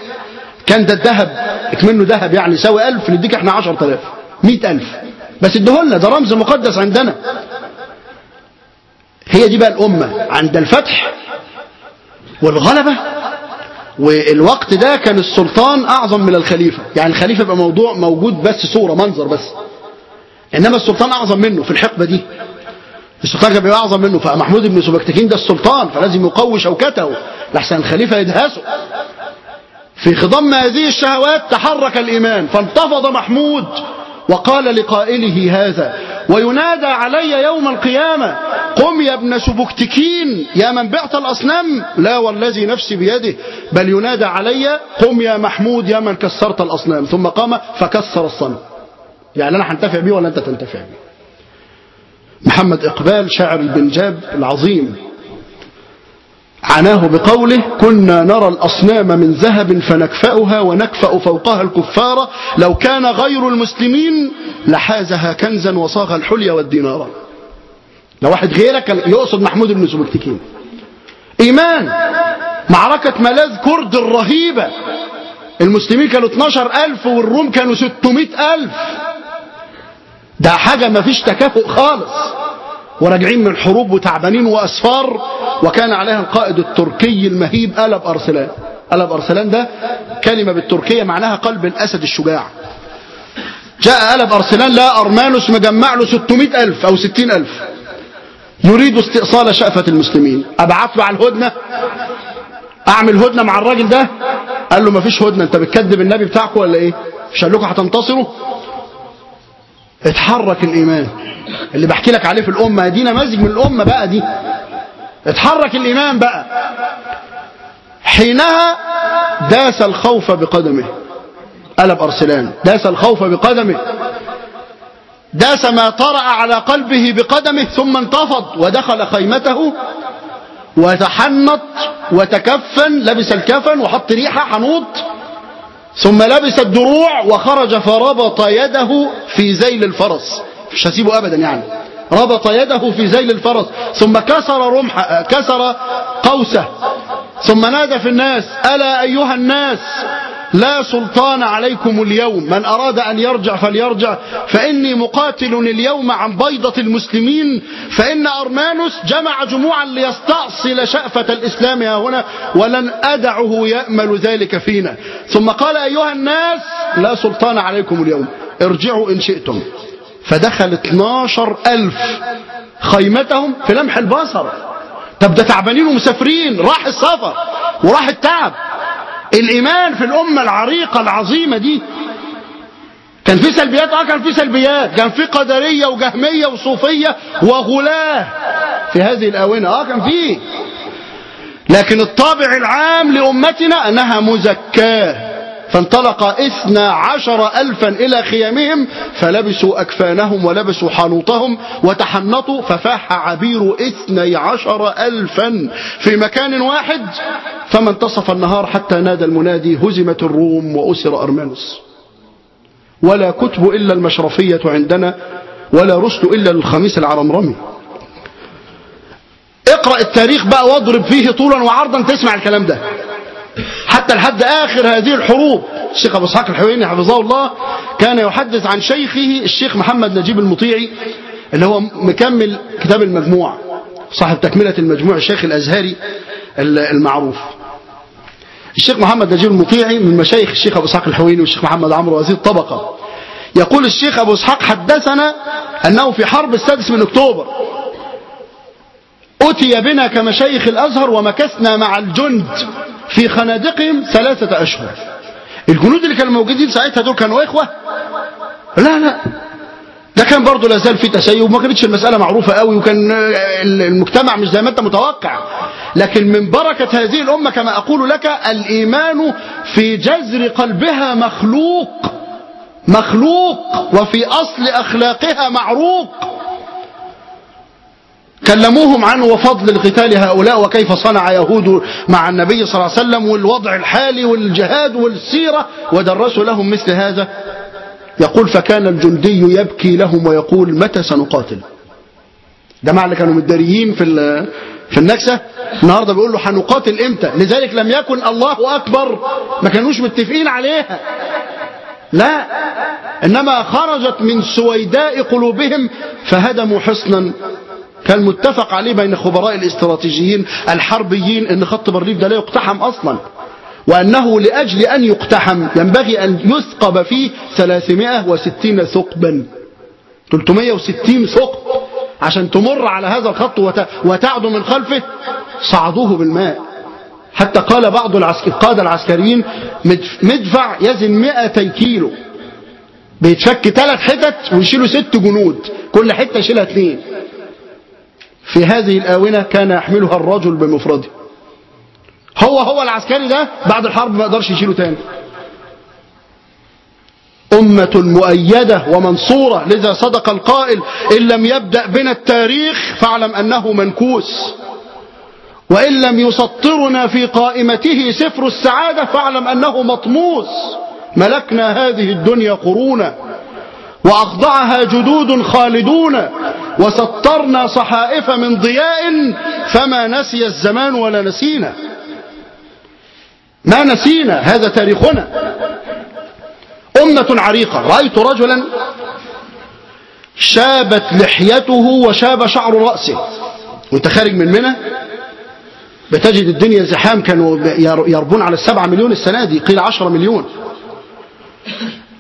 كان ده الذهب اكمنه ذهب يعني يساوي ألف نديك إحنا عشر تلاف مئة ألف بس ادهولنا ده رمز مقدس عندنا. هي دي بقى الأمة عند الفتح والغلبة. والوقت ده كان السلطان أعظم من الخليفة. يعني الخليفة يبقى موضوع موجود بس صورة منظر بس. إنما السلطان أعظم منه في الحقبة دي. السلطان كان بيبقى أعظم منه فمحمود بن سبكتكين ده السلطان فلازم يقوي شوكته لحسن الخليفة يدهسه في خضم هذه الشهوات تحرك الإيمان فانتفض محمود وقال لقائله هذا وينادى علي يوم القيامة قم يا ابن سبكتكين يا من بعت الأصنام. لا والذي نفسي بيده بل ينادى علي قم يا محمود يا من كسرت الأصنام. ثم قام فكسر الصنم. يعني أنا هنتفع بيه ولا أنت تنتفع بيه؟ محمد إقبال شاعر البنجاب العظيم. عناه بقوله كنا نرى الأصنام من ذهب فنكفأها ونكفأ فوقها الكفار لو كان غير المسلمين لحازها كنزا وصاغ الحلي والدينار. لو واحد غيرك يقصد محمود بن سبكتكين. إيمان معركة ملاذ كرد الرهيبة. المسلمين كانوا 12 ألف والروم كانوا 600 ألف. ده حاجة ما فيش تكافؤ خالص. وراجعين من حروب وتعبانين وأسفار وكان عليها القائد التركي المهيب ألب أرسلان. ألب أرسلان ده كلمة بالتركية معناها قلب الأسد الشجاع. جاء ألب أرسلان لا أرمانوس مجمع له 600 ألف أو 60 ألف. يريد استئصال شأفة المسلمين. أبعث له على الهدنة. أعمل هدنة مع الراجل ده. قال له مفيش هدنة أنت بتكذب النبي بتاعكم ولا إيه؟ مش قال لكم هتنتصروا؟ اتحرك الإيمان. اللي بحكي لك عليه في الأمة دي نماذج من الأمة بقى دي. اتحرك الإيمان بقى. حينها داس الخوف بقدمه. قلب أرسلان. داس الخوف بقدمه. داس ما طرأ على قلبه بقدمه ثم انتفض ودخل خيمته وتحنط وتكفن لبس الكفن وحط ريحة حنوط. ثم لبس الدروع وخرج فربط يده في ذيل الفرس. مش هسيبه ابدا يعني. ربط يده في ذيل الفرس. ثم كسر رمح كسر قوسه. ثم نادى في الناس ألا أيها الناس؟ لا سلطان عليكم اليوم. من أراد أن يرجع فليرجع. فإني مقاتل اليوم عن بيضة المسلمين. فإن أرمانوس جمع جموعا ليستأصل شأفة الإسلام ها هنا. ولن أدعه يأمل ذلك فينا. ثم قال أيها الناس لا سلطان عليكم اليوم. ارجعوا إن شئتم. فدخل 12 ألف خيمتهم في لمح البصر. طب ده تعبانين ومسافرين. راح السفر وراح التعب. الإيمان في الأمة العريقة العظيمة دي. كان في سلبيات آه كان في سلبيات. كان في قدرية وجهمية وصوفية وغلاة في هذه الآونة. آه كان في. لكن الطابع العام لأمتنا أنها مزكاة. فانطلق اثنى عشر ألفا إلى خيامهم فلبسوا أكفانهم ولبسوا حنوطهم وتحنطوا ففاح عبير اثني عشر ألفا. في مكان واحد فما انتصف النهار حتى نادى المنادي هزمت الروم وأسر أرمانوس. ولا كتب إلا المشرفية عندنا ولا رسل إلا للخميس العرمرمي. اقرأ التاريخ بقى واضرب فيه طولا وعرضا تسمع الكلام ده. حتى لحد آخر هذه الحروب. الشيخ أبو إسحاق الحويني حفظه الله كان يحدث عن شيخه الشيخ محمد نجيب المطيعي اللي هو مكمل كتاب المجموع صاحب تكملة المجموع الشيخ الأزهري المعروف. الشيخ محمد نجيب المطيعي من مشايخ الشيخ أبو إسحاق الحويني والشيخ محمد عمرو هذه الطبقة يقول الشيخ أبو إسحاق حدثنا أنه في حرب السادس من أكتوبر. أتي بنا كمشايخ الأزهر ومكثنا مع الجند في خنادقهم ثلاثة أشهر. الجنود اللي كانوا موجودين ساعتها دول كانوا إخوة؟ لا لا. ده كان برضه لا زال في تسيب وما كانتش المسألة معروفة قوي وكان المجتمع مش زي ما أنت متوقع. لكن من بركة هذه الأمة كما أقول لك الإيمان في جذر قلبها مخلوق مخلوق وفي أصل أخلاقها معروق. كلموهم عنه وفضل القتال هؤلاء وكيف صنع يهود مع النبي صلى الله عليه وسلم والوضع الحالي والجهاد والسيرة ودرسوا لهم مثل هذا. يقول فكان الجندي يبكي لهم ويقول متى سنقاتل؟ جماعة اللي كانوا متداريين في في النكسة؟ النهاردة بيقول له هنقاتل إمتى؟ لذلك لم يكن الله أكبر. ما كانوش متفقين عليها. لا. إنما خرجت من سويداء قلوبهم فهدموا حصنا كان متفق عليه بين خبراء الاستراتيجيين الحربيين إن خط بارليف ده لا يقتحم أصلا وأنه لأجل أن يقتحم ينبغي أن يثقب فيه 360 ثقبا. 360 ثقب عشان تمر على هذا الخط وتعدو من خلفه؟ صعدوه بالماء. حتى قال بعض القادة العسكريين مدفع يزن 200 كيلو. بيتفك ثلاث حتت ويشيلوا ست جنود. كل حتة يشيلها اثنين في هذه الآونة كان يحملها الرجل بمفرده. هو هو العسكري ده بعد الحرب ما يقدرش يشيله تاني. أمة مؤيدة ومنصورة لذا صدق القائل إن لم يبدأ بنا التاريخ فاعلم أنه منكوس. وإن لم يسطرنا في قائمته سفر السعادة فاعلم أنه مطموس. ملكنا هذه الدنيا قرونا. وأخضعها جدود خالدون وسطرنا صحائف من ضياء فما نسي الزمان ولا نسينا. ما نسينا هذا تاريخنا. أمة عريقة. رأيت رجلا شابت لحيته وشاب شعر رأسه. وأنت خارج من منى؟ بتجد الدنيا زحام. كانوا يربون على السبعة مليون السنة دي. قيل عشرة مليون.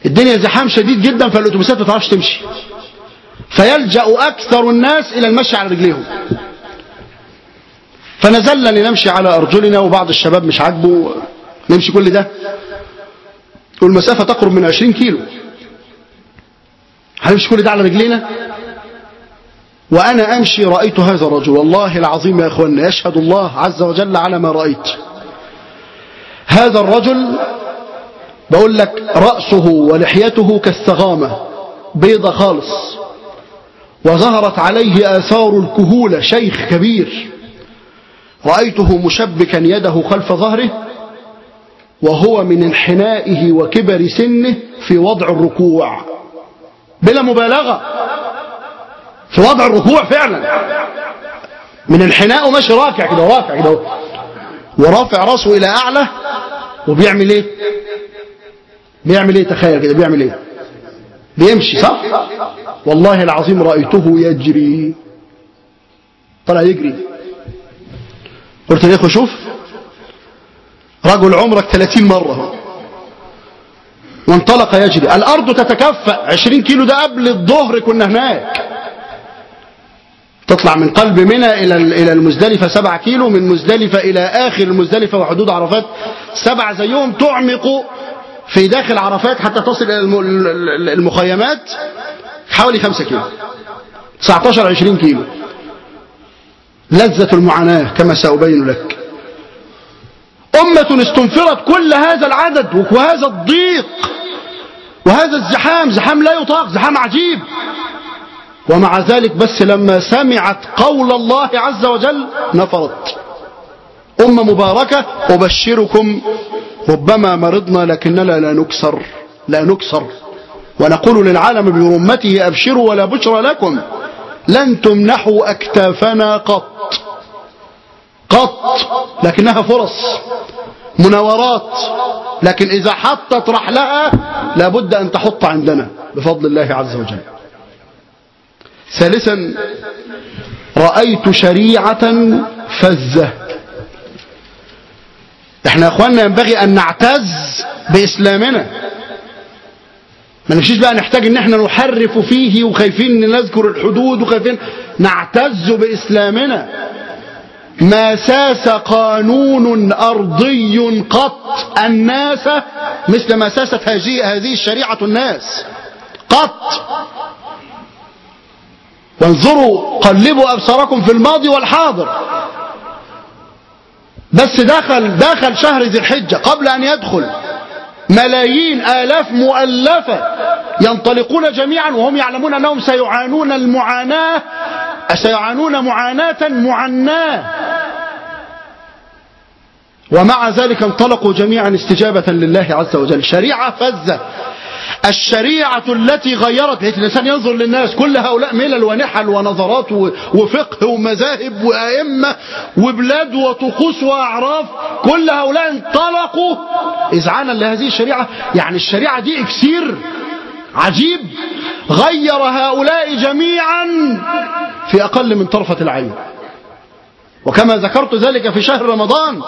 الدنيا زحام شديد جدا فالأتوبيسات ما تعرفش تمشي. فيلجأ أكثر الناس إلى المشي على رجليهم. فنزلنا لنمشي على أرجلنا وبعض الشباب مش عاجبه. نمشي كل ده. والمسافة تقرب من 20 كيلو. هنمشي كل ده على رجلينا؟ وأنا أمشي رأيت هذا الرجل. والله العظيم يا أخوانا يشهد الله عز وجل على ما رأيت. هذا الرجل بقول لك رأسه ولحيته كالثغامة بيضة خالص. وظهرت عليه آثار الكهولة شيخ كبير. رأيته مشبكا يده خلف ظهره وهو من انحنائه وكبر سنه في وضع الركوع. بلا مبالغة. في وضع الركوع فعلا. من انحنائه ماشي راكع كده راكع كده. ورافع راسه إلى أعلى وبيعمل إيه؟ بيعمل إيه؟ تخيل كده بيعمل إيه؟ بيمشي. صح؟ والله العظيم رأيته يجري. طلع يجري. قلت له يا اخو شوف رجل عمرك 30 مرة. وانطلق يجري. الأرض تتكفأ. 20 كيلو ده قبل الظهر كنا هناك. تطلع من قلب منى إلى إلى المزدلفة 7 كيلو من مزدلفة إلى آخر المزدلفة وحدود عرفات سبع زيهم تعمق في داخل عرفات حتى تصل إلى المخيمات حوالي 5 كيلو. 19 20 كيلو. لذة المعاناة كما سأبين لك. أمة استنفرت كل هذا العدد وهذا الضيق وهذا الزحام. زحام لا يطاق زحام عجيب. ومع ذلك بس لما سمعت قول الله عز وجل نفرت. أمة مباركة أبشركم ربما مرضنا لكننا لا نكسر لا نكسر. ونقول للعالم برمته أبشروا ولا بشر لكم. لن تمنحوا أكتافنا قط. قط لكنها فرص. مناورات. لكن إذا حطت رحلها لابد أن تحط عندنا بفضل الله عز وجل. ثالثا رأيت شريعة فزة. إحنا يا إخواننا ينبغي أن نعتز بإسلامنا. ما نمشيش بقى نحتاج إن إحنا نحرف فيه وخايفين نذكر الحدود وخايفين. نعتز بإسلامنا. ما ساس قانون أرضي قط الناس مثل ما ساست هذه هذه الشريعة الناس. قط. وانظروا قلبوا أبصاركم في الماضي والحاضر. بس دخل دخل شهر ذي الحجة قبل أن يدخل. ملايين آلاف مؤلفة ينطلقون جميعا وهم يعلمون أنهم سيعانون المعاناة. سيعانون معاناة معناة. ومع ذلك انطلقوا جميعا استجابة لله عز وجل. شريعة فزة الشريعة التي غيرت الإنسان ينظر للناس كل هؤلاء ملل ونحل ونظرات وفقه ومذاهب وأئمة وبلاد وطقوس وأعراف كل هؤلاء انطلقوا. إذعانا لهذه الشريعة؟ يعني الشريعة دي إكسير عجيب. غير هؤلاء جميعا في أقل من طرفة العين وكما ذكرت ذلك في شهر رمضان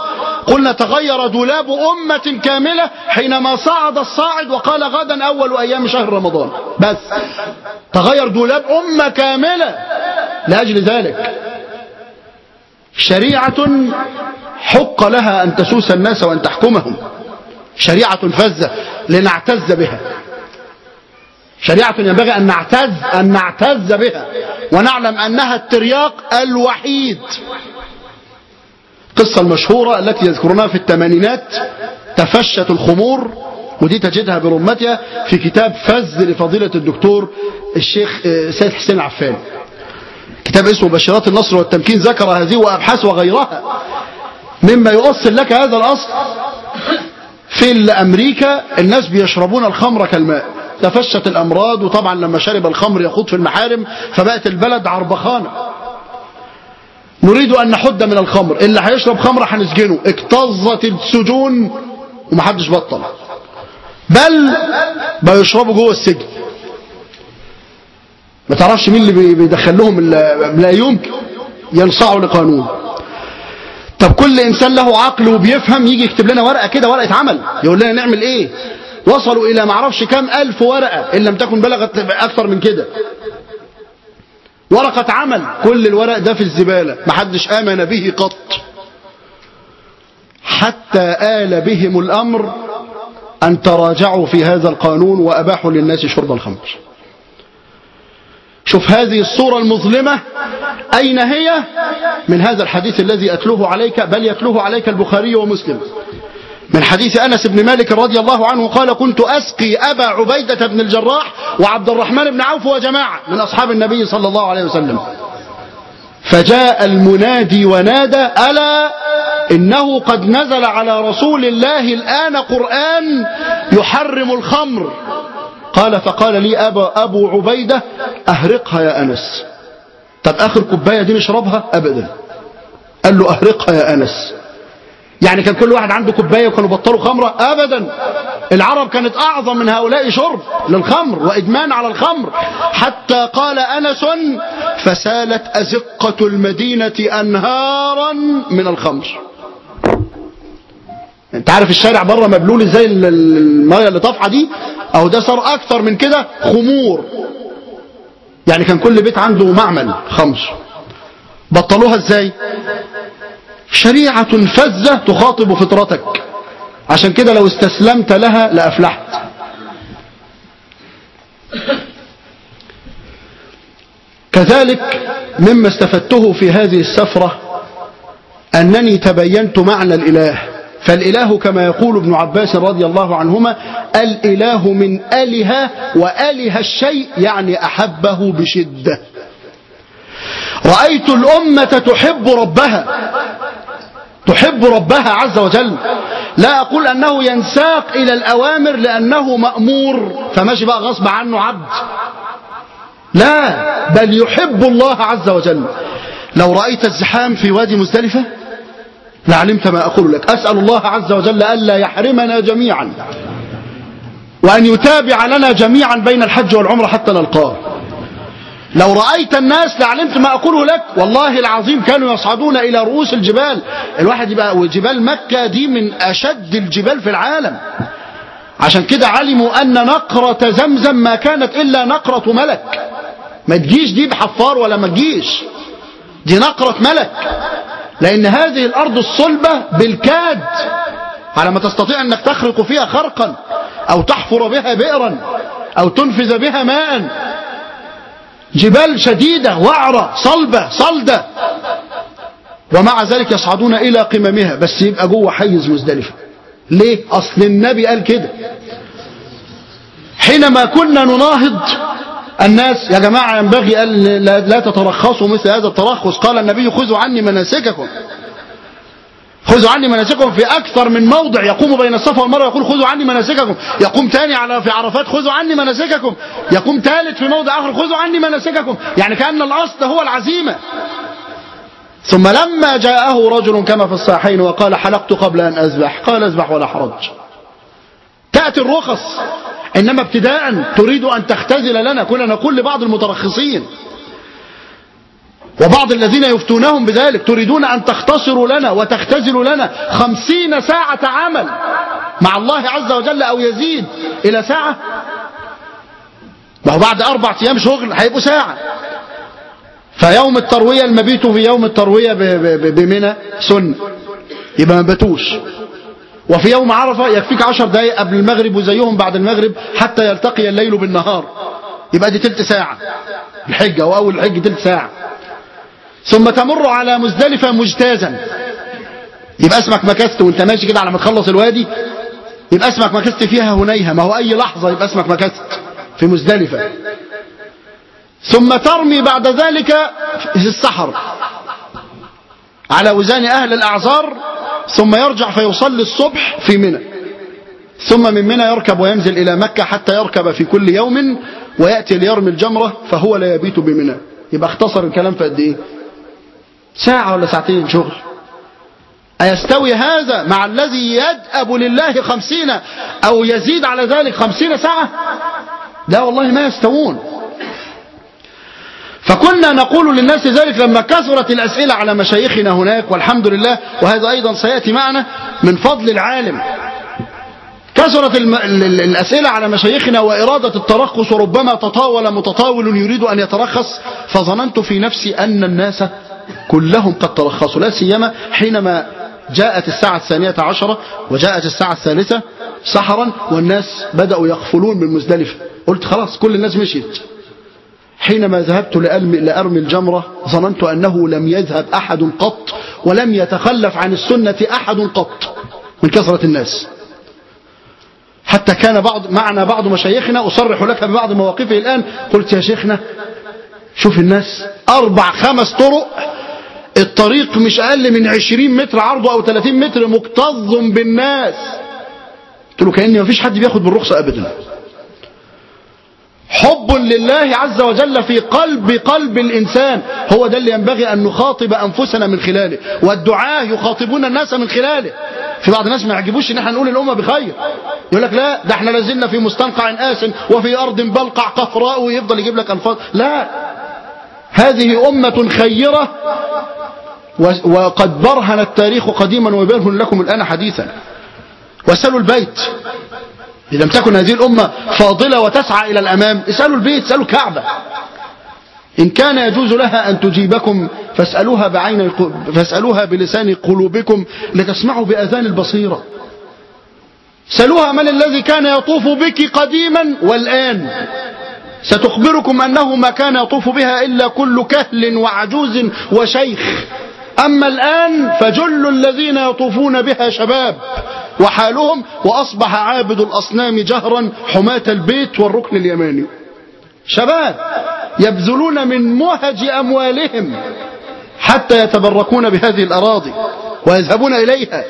قلنا تغير دولاب أمة كاملة حينما صعد الصاعد وقال غدا أول أيام شهر رمضان. بس تغير دولاب أمة كاملة لأجل ذلك. شريعة حق لها أن تسوس الناس وأن تحكمهم. شريعة فزة لنعتز بها. شريعة ينبغي أن نعتز أن نعتز بها. ونعلم أنها الترياق الوحيد. القصة المشهورة التي يذكرونها في الثمانينات تفشت الخمور ودي تجدها برمتها في كتاب فز لفضيلة الدكتور الشيخ سيد حسين عفان كتاب اسمه بشرات النصر والتمكين ذكر هذه وأبحاث وغيرها. مما يؤصل لك هذا الأصل في أمريكا الناس بيشربون الخمر كالماء. تفشت الأمراض وطبعا لما شرب الخمر يخوض في المحارم فبقت البلد عربخانة. نريد أن نحد من الخمر. اللي هيشرب خمر هنسجنه. اكتظت السجون ومحدش بطل. بل بيشربوا جوه السجن. ما تعرفش مين اللي بيدخل لهم لا يمكن. ينصاعوا لقانون. طب كل إنسان له عقل وبيفهم يجي يكتب لنا ورقة كده ورقة عمل. يقول لنا نعمل إيه؟ وصلوا إلى ما أعرفش كام ألف ورقة إن لم تكن بلغت أكثر من كده. ورقة عمل. كل الورق ده في الزبالة. محدش آمن به قط. حتى آل بهم الأمر أن تراجعوا في هذا القانون وأباحوا للناس شرب الخمر. شوف هذه الصورة المظلمة. أين هي؟ من هذا الحديث الذي أتلوه عليك بل يتلوه عليك البخاري ومسلم. من حديث أنس بن مالك رضي الله عنه قال كنت أسقي أبا عبيدة بن الجراح وعبد الرحمن بن عوف وجماعة من أصحاب النبي صلى الله عليه وسلم. فجاء المنادي ونادى ألا إنه قد نزل على رسول الله الآن قرآن يحرم الخمر. قال فقال لي أبا أبو عبيدة أهرقها يا أنس. طب آخر كوباية دي نشربها؟ أبدا. قال له أهرقها يا أنس. يعني كان كل واحد عنده كوباية وكانوا بطلوا خمرة ابدا. العرب كانت أعظم من هؤلاء شرب للخمر وإدمان على الخمر. حتى قال أنس فسالت أزقة المدينة انهارا من الخمر. أنت عارف الشارع بره مبلول إزاي المية اللي طافحة دي؟ أهو ده صار أكتر من كده خمور. يعني كان كل بيت عنده معمل خمر. بطلوها إزاي؟ شريعة فزة تخاطب فطرتك. عشان كده لو استسلمت لها لأفلحت. كذلك مما استفدته في هذه السفرة أنني تبينت معنى الإله. فالإله كما يقول ابن عباس رضي الله عنهما الإله من أله وأله الشيء يعني أحبه بشدة. رأيت الأمة تحب ربها. تحب ربها عز وجل. لا أقول أنه ينساق إلى الأوامر لأنه مأمور فماشي بقى غصب عنه عبد. لا بل يحب الله عز وجل. لو رأيت الزحام في وادي مزدلفة لعلمت ما أقول لك. أسأل الله عز وجل ألا يحرمنا جميعا وأن يتابع لنا جميعا بين الحج والعمرة حتى نلقاه. لو رأيت الناس لعلمت ما أقوله لك والله العظيم كانوا يصعدون إلى رؤوس الجبال. الواحد يبقى وجبال مكة دي من أشد الجبال في العالم. عشان كده علموا أن نقرة زمزم ما كانت إلا نقرة ملك. ما تجيش دي بحفار ولا ما تجيش. دي نقرة ملك. لأن هذه الأرض الصلبة بالكاد على ما تستطيع أنك تخرق فيها خرقا أو تحفر بها بئرا أو تنفذ بها ماء جبال شديدة وعرة صلبة صلدة. ومع ذلك يصعدون إلى قممها بس يبقى جوه حيز مزدلفة. ليه؟ أصل النبي قال كده. حينما كنا نناهض الناس يا جماعة ينبغي لا تترخصوا مثل هذا الترخص. قال النبي خذوا عني مناسككم. خذوا عني مناسككم في أكثر من موضع يقوم بين الصفا والمروة. يقول خذوا عني مناسككم. يقوم تاني على في عرفات خذوا عني مناسككم. يقوم ثالث في موضع آخر خذوا عني مناسككم. يعني كأن الأصل هو العزيمة. ثم لما جاءه رجل كما في الصحيحين وقال حلقت قبل أن أذبح. قال أذبح ولا حرج. تأتي الرخص. إنما ابتداء تريد أن تختزل لنا. كنا نقول لبعض المترخصين. وبعض الذين يفتونهم بذلك تريدون أن تختصروا لنا وتختزلوا لنا خمسين ساعة عمل مع الله عز وجل أو يزيد إلى ساعة؟ ما هو بعد أربع أيام شغل هيبقوا ساعة. فيوم التروية المبيت في يوم التروية بمنى سنة يبقى ما باتوش. وفي يوم عرفة يكفيك عشر دقايق قبل المغرب وزيهم بعد المغرب حتى يلتقي الليل بالنهار. يبقى دي تلت ساعة. الحجة وأول الحج تلت ساعة. ثم تمر على مزدلفة مجتازا. يبقى اسمك مكست وانت ماشي كده على ما تخلص الوادي. يبقى اسمك مكست فيها هنيهة ما هو أي لحظة يبقى اسمك مكست في مزدلفة. ثم ترمي بعد ذلك في السحر. على وزان أهل الأعذار. ثم يرجع فيصلي الصبح في منى. ثم من منى يركب وينزل إلى مكة حتى يركب في كل يوم ويأتي ليرمي الجمرة فهو لا يبيت بمنى. يبقى اختصر الكلام في قد إيه؟ ساعة ولا ساعتين شغل. أيستوي هذا مع الذي يدأب لله خمسين أو يزيد على ذلك خمسين ساعة؟ لا والله ما يستوون. فكنا نقول للناس ذلك لما كثرت الأسئلة على مشايخنا هناك والحمد لله وهذا أيضا سيأتي معنا من فضل العالم. كثرت الأسئلة على مشايخنا وإرادة الترخص وربما تطاول متطاول يريد أن يترخص. فظننت في نفسي أن الناس كلهم قد ترخصوا لا سيما حينما جاءت الساعة الثانية عشرة وجاءت الساعة الثالثة سحرا والناس بدأوا يغفلون من مزدلفة قلت خلاص كل الناس مشيت. حينما ذهبت لأرمي الجمرة ظننت أنه لم يذهب أحد قط ولم يتخلف عن السنة أحد قط من كثرة الناس. حتى كان بعض معنا بعض مشايخنا أصرح لك ببعض مواقفه الآن. قلت يا شيخنا شوف الناس أربع خمس طرق الطريق مش أقل من عشرين متر عرضه أو ثلاثين متر مكتظ بالناس. قلت له كأني مفيش حد بياخد بالرخصة أبدا. حب لله عز وجل في قلب قلب الإنسان هو ده اللي ينبغي أن نخاطب أنفسنا من خلاله. والدعاة يخاطبون الناس من خلاله. في بعض الناس ما يعجبوش إن إحنا نقول الأمة بخير. يقول لك لا ده إحنا لازلنا في مستنقع آس وفي أرض بلقع قفراء ويفضل يجيب لك ألفاظ لا. هذه أمة خيرة وقد برهن التاريخ قديما ويبرهن لكم الآن حديثا. واسألوا البيت. إذا لم تكن هذه الأمة فاضلة وتسعى إلى الأمام اسألوا البيت اسألوا الكعبة. إن كان يجوز لها أن تجيبكم فاسألوها بعين فاسألوها بلسان قلوبكم لتسمعوا بأذان البصيرة. سألوها من الذي كان يطوف بك قديما والآن. ستخبركم أنه ما كان يطوف بها إلا كل كهل وعجوز وشيخ. أما الآن فجل الذين يطوفون بها شباب وحالهم وأصبح عابد الأصنام جهرا حماة البيت والركن اليماني. شباب يبذلون من مهج أموالهم حتى يتبركون بهذه الأراضي ويذهبون إليها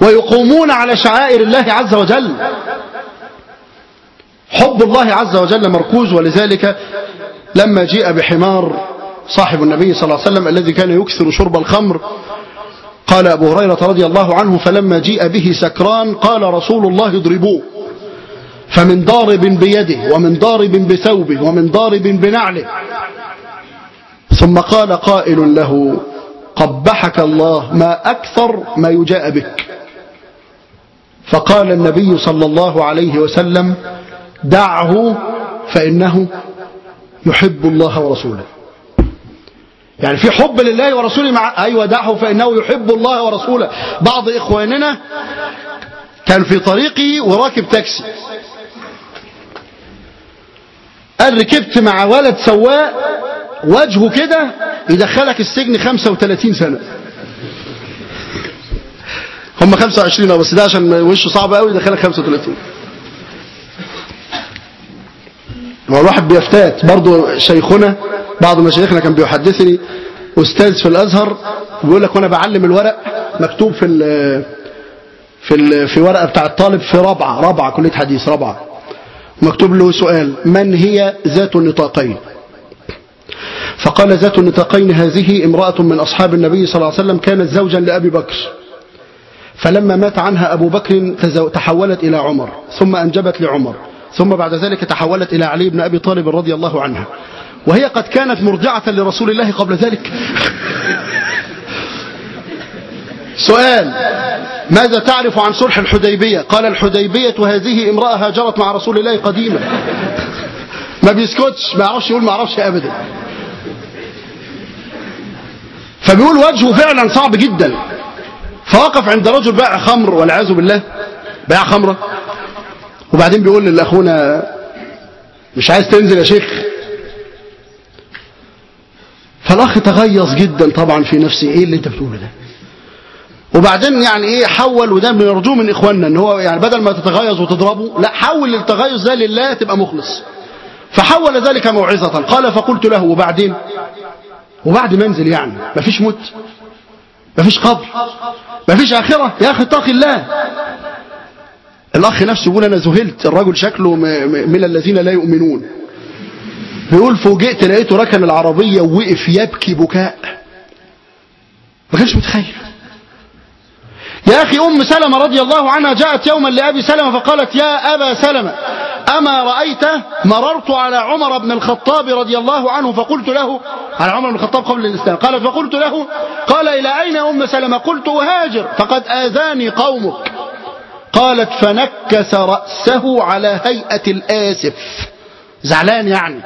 ويقومون على شعائر الله عز وجل. حب الله عز وجل مركوز ولذلك لما جيء بحمار صاحب النبي صلى الله عليه وسلم الذي كان يكثر شرب الخمر قال أبو هريرة رضي الله عنه فلما جيء به سكران قال رسول الله اضربوه فمن ضارب بيده ومن ضارب بثوبه ومن ضارب بنعله. ثم قال قائل له قبحك الله ما أكثر ما يجاء بك. فقال النبي صلى الله عليه وسلم دعه فإنه يحب الله ورسوله. يعني في حب لله ورسوله مع أيوة دعه فإنه يحب الله ورسوله. بعض إخواننا كان في طريقه وراكب تاكسي. قال ركبت مع ولد سواق وجهه كده يدخلك السجن 35 سنة. هم 25 بس ده عشان وشه صعب قوي يدخلك 35 هو الواحد بيفتات. برضه شيخنا بعض مشايخنا كان بيحدثني أستاذ في الأزهر بيقول لك وأنا بعلم الورق مكتوب في ال في ال في ورقة بتاع الطالب في رابعة رابعة كلية حديث رابعة. مكتوب له سؤال من هي ذات النطاقين؟ فقال ذات النطاقين هذه امرأة من أصحاب النبي صلى الله عليه وسلم كانت زوجا لأبي بكر. فلما مات عنها أبو بكر تحولت إلى عمر ثم أنجبت لعمر. ثم بعد ذلك تحولت إلى علي بن أبي طالب رضي الله عنها. وهي قد كانت مرضعة لرسول الله قبل ذلك. سؤال ماذا تعرف عن صلح الحديبية؟ قال الحديبية هذه امرأة هاجرت مع رسول الله قديما. ما بيسكتش ما يعرفش يقول ما يعرفش أبدا. فبيقول وجهه فعلا صعب جدا. فوقف عند رجل بائع خمر والعياذ بالله. بائع خمرة. وبعدين بيقول للأخونا مش عايز تنزل يا شيخ؟ فالأخ تغيظ جدا طبعا في نفسه إيه اللي أنت بتقوله ده؟ وبعدين يعني إيه حول وده بنرجوه من إخواننا إن هو يعني بدل ما تتغيظ وتضربه لا حول التغيظ ده لله تبقى مخلص. فحول ذلك موعظة. قال فقلت له وبعدين؟ وبعد منزل يعني مفيش موت مفيش قبر مفيش آخرة يا أخي اتق الله. الأخ نفسه يقول أنا ذهلت الرجل شكله من الذين لا يؤمنون. بيقول فوجئت لقيته ركن العربية ووقف يبكي بكاء. ما كانش متخيل. يا أخي أم سلمة رضي الله عنها جاءت يوما لأبي سلمة فقالت يا أبا سلمة أما رأيت مررت على عمر بن الخطاب رضي الله عنه فقلت له على عمر بن الخطاب قبل الإسلام قالت فقلت له قال إلى أين أم سلمة؟ قلت أهاجر فقد آذاني قومك. قالت فنكس رأسه على هيئة الآسف. زعلان يعني.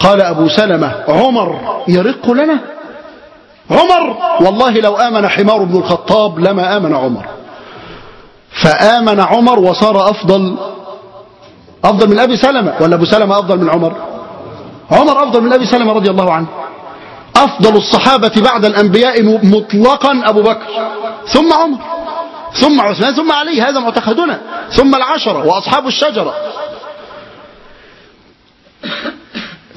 قال أبو سلمة عمر يرق لنا؟ عمر والله لو آمن حمار بن الخطاب لما آمن عمر. فآمن عمر وصار أفضل أفضل من أبي سلمة. ولا أبو سلمة أفضل من عمر؟ عمر أفضل من أبي سلمة رضي الله عنه. أفضل الصحابة بعد الأنبياء مطلقا أبو بكر. ثم عمر. ثم عثمان ثم علي هذا معتقدنا. ثم العشرة وأصحاب الشجرة.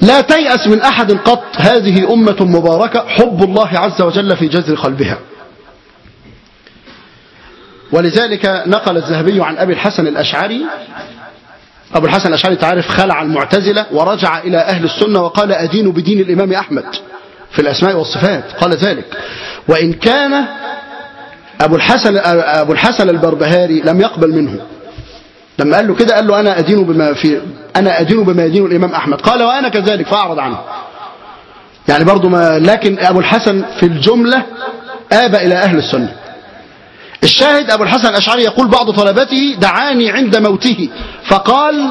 لا تيأس من أحد قط هذه أمة مباركة حب الله عز وجل في جذر قلبها. ولذلك نقل الذهبي عن أبي الحسن الأشعري. أبو الحسن الأشعري تعرف خلع المعتزلة ورجع إلى أهل السنة وقال أدين بدين الإمام أحمد في الأسماء والصفات. قال ذلك وإن كان أبو الحسن, أبو الحسن البربهاري لم يقبل منه. لما قال له كده قال له أنا أدين بما في أنا أدين بما يدين الإمام أحمد. قال وأنا كذلك فأعرض عنه. يعني برضو ما لكن أبو الحسن في الجملة آب إلى أهل السنة. الشاهد أبو الحسن الأشعري يقول بعض طلبته دعاني عند موته فقال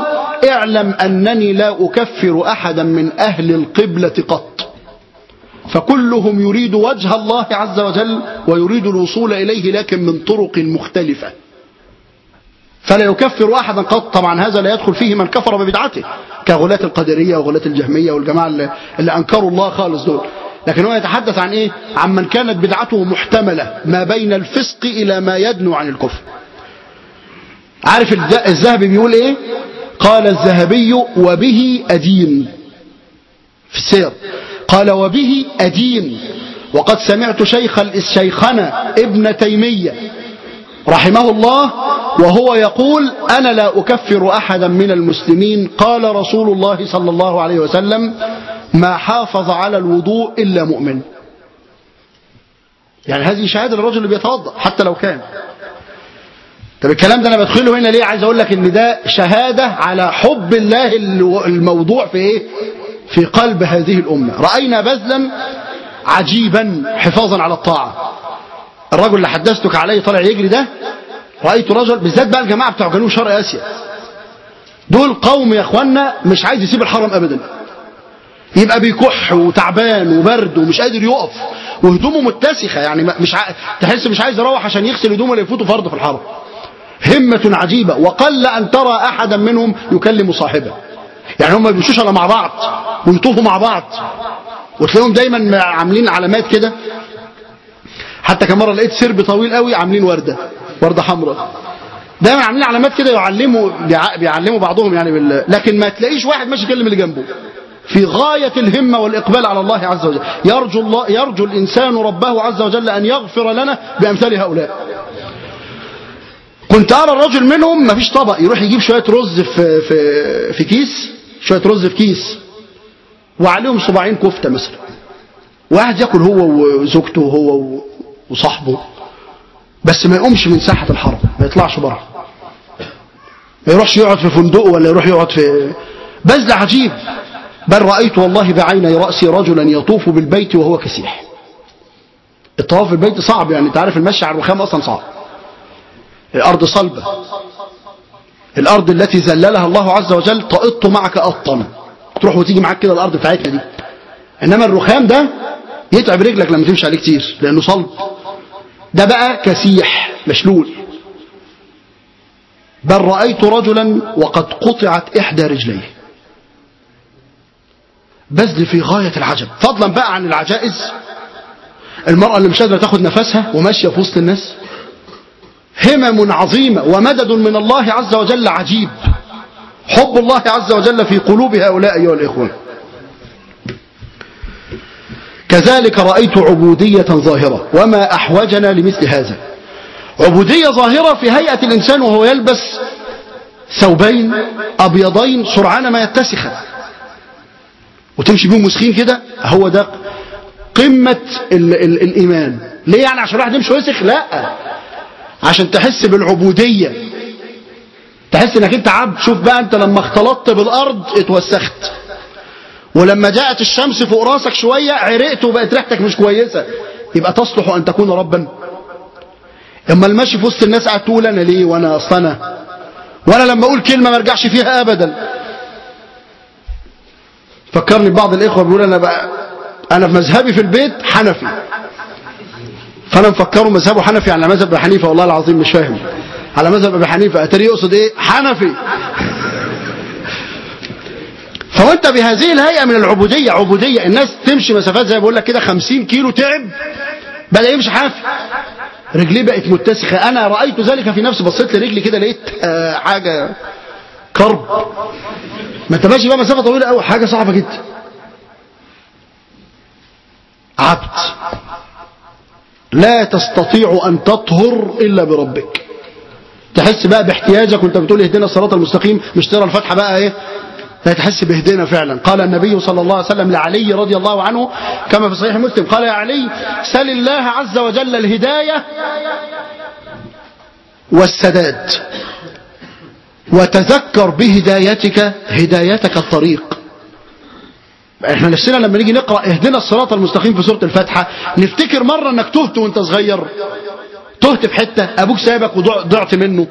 اعلم أنني لا أكفر أحدا من أهل القبلة قط. فكلهم يريد وجه الله عز وجل ويريد الوصول إليه لكن من طرق مختلفة. فلا يكفر أحدا. قط طبعا هذا لا يدخل فيه من كفر ببدعته كغلاة القدرية وغلاة الجهمية والجماعة اللي, اللي أنكروا الله خالص دول. لكن هو يتحدث عن إيه؟ عن من كانت بدعته محتملة ما بين الفسق إلى ما يدنو عن الكفر. عارف الذهبي بيقول إيه؟ قال الذهبي وبه أدين في السير. قال وبه أدين. وقد سمعت شيخ الشيخنا ابن تيمية رحمه الله وهو يقول أنا لا أكفر أحدا من المسلمين. قال رسول الله صلى الله عليه وسلم ما حافظ على الوضوء إلا مؤمن. يعني هذه شهادة للرجل اللي بيتوضأ حتى لو كان. طب الكلام ده أنا بدخله هنا ليه؟ عايز أقول لك إن ده شهادة على حب الله الموضوع في إيه؟ في قلب هذه الأمة. رأينا بذلا عجيبا حفاظا على الطاعة. الرجل اللي حدثتك عليه طالع يجري ده رأيت رجل بالذات بقى الجماعة بتوع جنوب شرق آسيا. دول قوم يا اخوانا مش عايز يسيب الحرم ابدا. يبقى بيكح وتعبان وبرد ومش قادر يقف. وهدومه متسخة يعني مش ع... تحس مش عايز يروح عشان يغسل هدومه اللي يفوته فرض في الحرم. همة عجيبة. وقل أن ترى أحدا منهم يكلم صاحبه. يعني هم ما بيمشوش إلا مع بعض ويطوفوا مع بعض. وتلاقيهم دايما عاملين علامات كده. حتى كم مرة لقيت سرب طويل قوي عاملين وردة وردة حمراء. دايما عاملين علامات كده يعلموا بيع- بيعلموا بعضهم يعني بال... لكن ما تلاقيش واحد ماشي يكلم اللي جنبه. في غاية الهمة والإقبال على الله عز وجل. يرجو, الله يرجو الإنسان ربه عز وجل أن يغفر لنا بأمثال هؤلاء. كنت أرى الرجل منهم ما فيش طبق يروح يجيب شوية رز في, في, في كيس. شوية رز في كيس وعليهم صباعين كفتة مثلا. واحد يأكل هو وزوجته وهو وصاحبه بس ما يقومش من ساحة الحرم ما يطلعش بره ما يروحش يقعد في فندق ولا يروح يقعد في بذل عجيب. بل رأيت والله بعيني رأسي رجلا يطوف بالبيت وهو كسيح. الطواف بالبيت صعب يعني أنت عارف المشي على الرخام أصلا صعب. الأرض صلبة. الأرض التي ذللها الله عز وجل تقط معك قطا. تروح وتيجي معاك كده الأرض بتاعتنا دي. إنما الرخام ده يتعب رجلك لما تمشي عليه كتير لأنه صلب. ده بقى كسيح مشلول. بل رأيت رجلا وقد قطعت إحدى رجليه. بذل في غاية العجب. فضلا بقى عن العجائز. المرأة اللي مش قادرة تاخد نفسها وماشية في وسط الناس. همم عظيمة ومدد من الله عز وجل عجيب. حب الله عز وجل في قلوب هؤلاء أيها الإخوة. كذلك رأيت عبودية ظاهرة وما أحوجنا لمثل هذا. عبودية ظاهرة في هيئة الإنسان وهو يلبس ثوبين أبيضين سرعان ما يتسخ. وتمشي بيهم مسخين كده هو ده قمة ال ال الإيمان. ليه يعني عشان الواحد يمشي وسخ لا. عشان تحس بالعبودية. تحس إنك أنت عبد. شوف بقى أنت لما اختلطت بالأرض اتوسخت. ولما جاءت الشمس فوق راسك شوية عرقت وبقت ريحتك مش كويسة. يبقى تصلح أن تكون ربا. اما المشي في وسط الناس قاعد تقول أنا ليه وأنا أصلا أنا؟ وأنا لما أقول كلمة ما أرجعش فيها ابدا. فكرني ببعض الإخوة بيقول أنا بقى أنا في مذهبي في البيت حنفي. فانا مفكره مذهبه حنفي على مذهب أبي حنيفة والله العظيم مش فاهم. على مذهب أبي حنيفة اتاري يقصد إيه؟ حنفي. فوانت بهذه الهيئة من العبودية عبودية الناس تمشي مسافات زي ما بقول لك كده 50 كيلو تعب بدا يمشي حافي. رجليه بقت متسخة. أنا رأيت ذلك في نفسي بصيت لرجلي كده لقيت آه حاجة كرب. ما انت ماشي بقى مسافة طويلة قوي حاجة صعبة جدا. عبد. لا تستطيع أن تطهر إلا بربك. تحس بقى باحتياجك وأنت بتقول اهدنا الصراط المستقيم مش ترى الفتحة بقى إيه؟ لا تحس باهدنا فعلا. قال النبي صلى الله عليه وسلم لعلي رضي الله عنه كما في صحيح مسلم قال يا علي سل الله عز وجل الهداية والسداد وتذكر بهدايتك هدايتك الطريق. إحنا نفسنا لما نيجي نقرأ اهدنا الصراط المستقيم في سورة الفاتحة نفتكر مرة انك تهت وانت صغير. تهت في حتة أبوك سابك وضعت منه.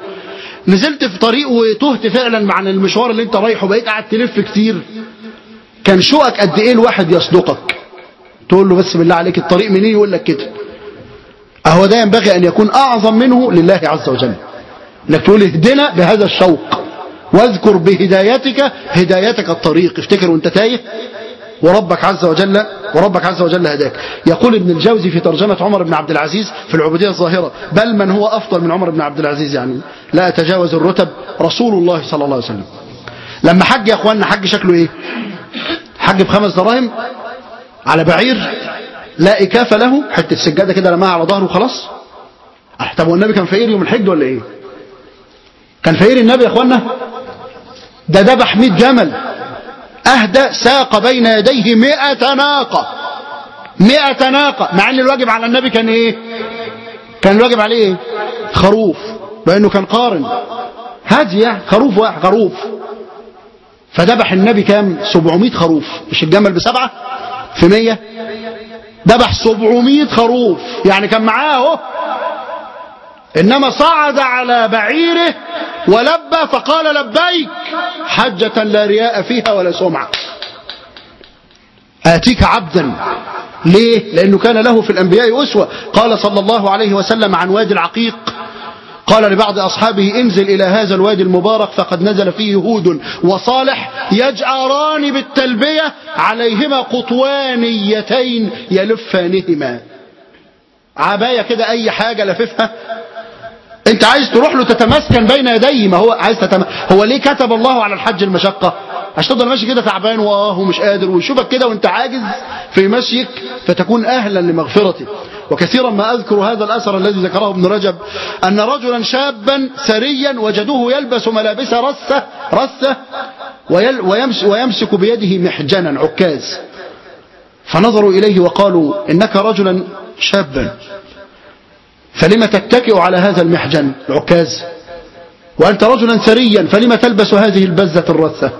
نزلت في طريق وتهت فعلا عن المشوار اللي انت رايحه بقيت قاعد تلف كتير. كان شوقك قد إيه الواحد يصدقك؟ تقول له بس بالله عليك الطريق منين يقول لك كده؟ أهو ده ينبغي أن يكون أعظم منه لله عز وجل. إنك تقول اهدنا بهذا الشوق. واذكر بهدايتك هدايتك الطريق. افتكر وانت تايه. وربك عز وجل وربك عز وجل هداك. يقول ابن الجوزي في ترجمة عمر بن عبد العزيز في العبودية الظاهرة بل من هو أفضل من عمر بن عبد العزيز يعني؟ لا أتجاوز الرتب رسول الله صلى الله عليه وسلم. لما حج يا أخواننا حج شكله إيه؟ حج بخمس دراهم على بعير لا إكاف له حتة سجادة كده رماها على ظهره وخلاص. طب والنبي كان فقير يوم الحج ولا إيه؟ كان فقير النبي يا أخواننا ده ذبح 100 جمل. أهدى ساق بين يديه مئة ناقة. مئة ناقة. مع أن الواجب على النبي كان إيه؟ كان الواجب عليه إيه؟ خروف. لأنه كان قارن. هدي يعني خروف واحد. خروف. فذبح النبي كام؟ 700 خروف. مش الجمل بسبعة؟ في مية؟ ذبح 700 خروف. يعني كان معاه إنما صعد على بعيره ولبى فقال لبيك حجة لا رياء فيها ولا سمعة. آتيك عبدا. ليه؟ لأنه كان له في الأنبياء أسوة. قال صلى الله عليه وسلم عن وادي العقيق قال لبعض أصحابه انزل إلى هذا الوادي المبارك فقد نزل فيه هود وصالح يجأران بالتلبية عليهما قطوانيتين يلفانهما. عباية كده أي حاجة لففها. انت عايز تروح له تتمسكن بين يديه ما هو عايز تتم... هو ليه كتب الله على الحج المشقة؟ عشان تفضل ماشي كده تعبان وآه ومش قادر ويشوفك كده وانت عاجز في مشيك فتكون أهلا لمغفرته وكثيرا ما أذكر هذا الأثر الذي ذكره ابن رجب أن رجلا شابا سريا وجدوه يلبس ملابس رسه رسه. ويمسك بيده محجنا عكاز. فنظروا إليه وقالوا إنك رجلا شابا. فلم تتكئ على هذا المحجن العكاز؟ وأنت رجلا ثريا فلم تلبس هذه البزة الرثة؟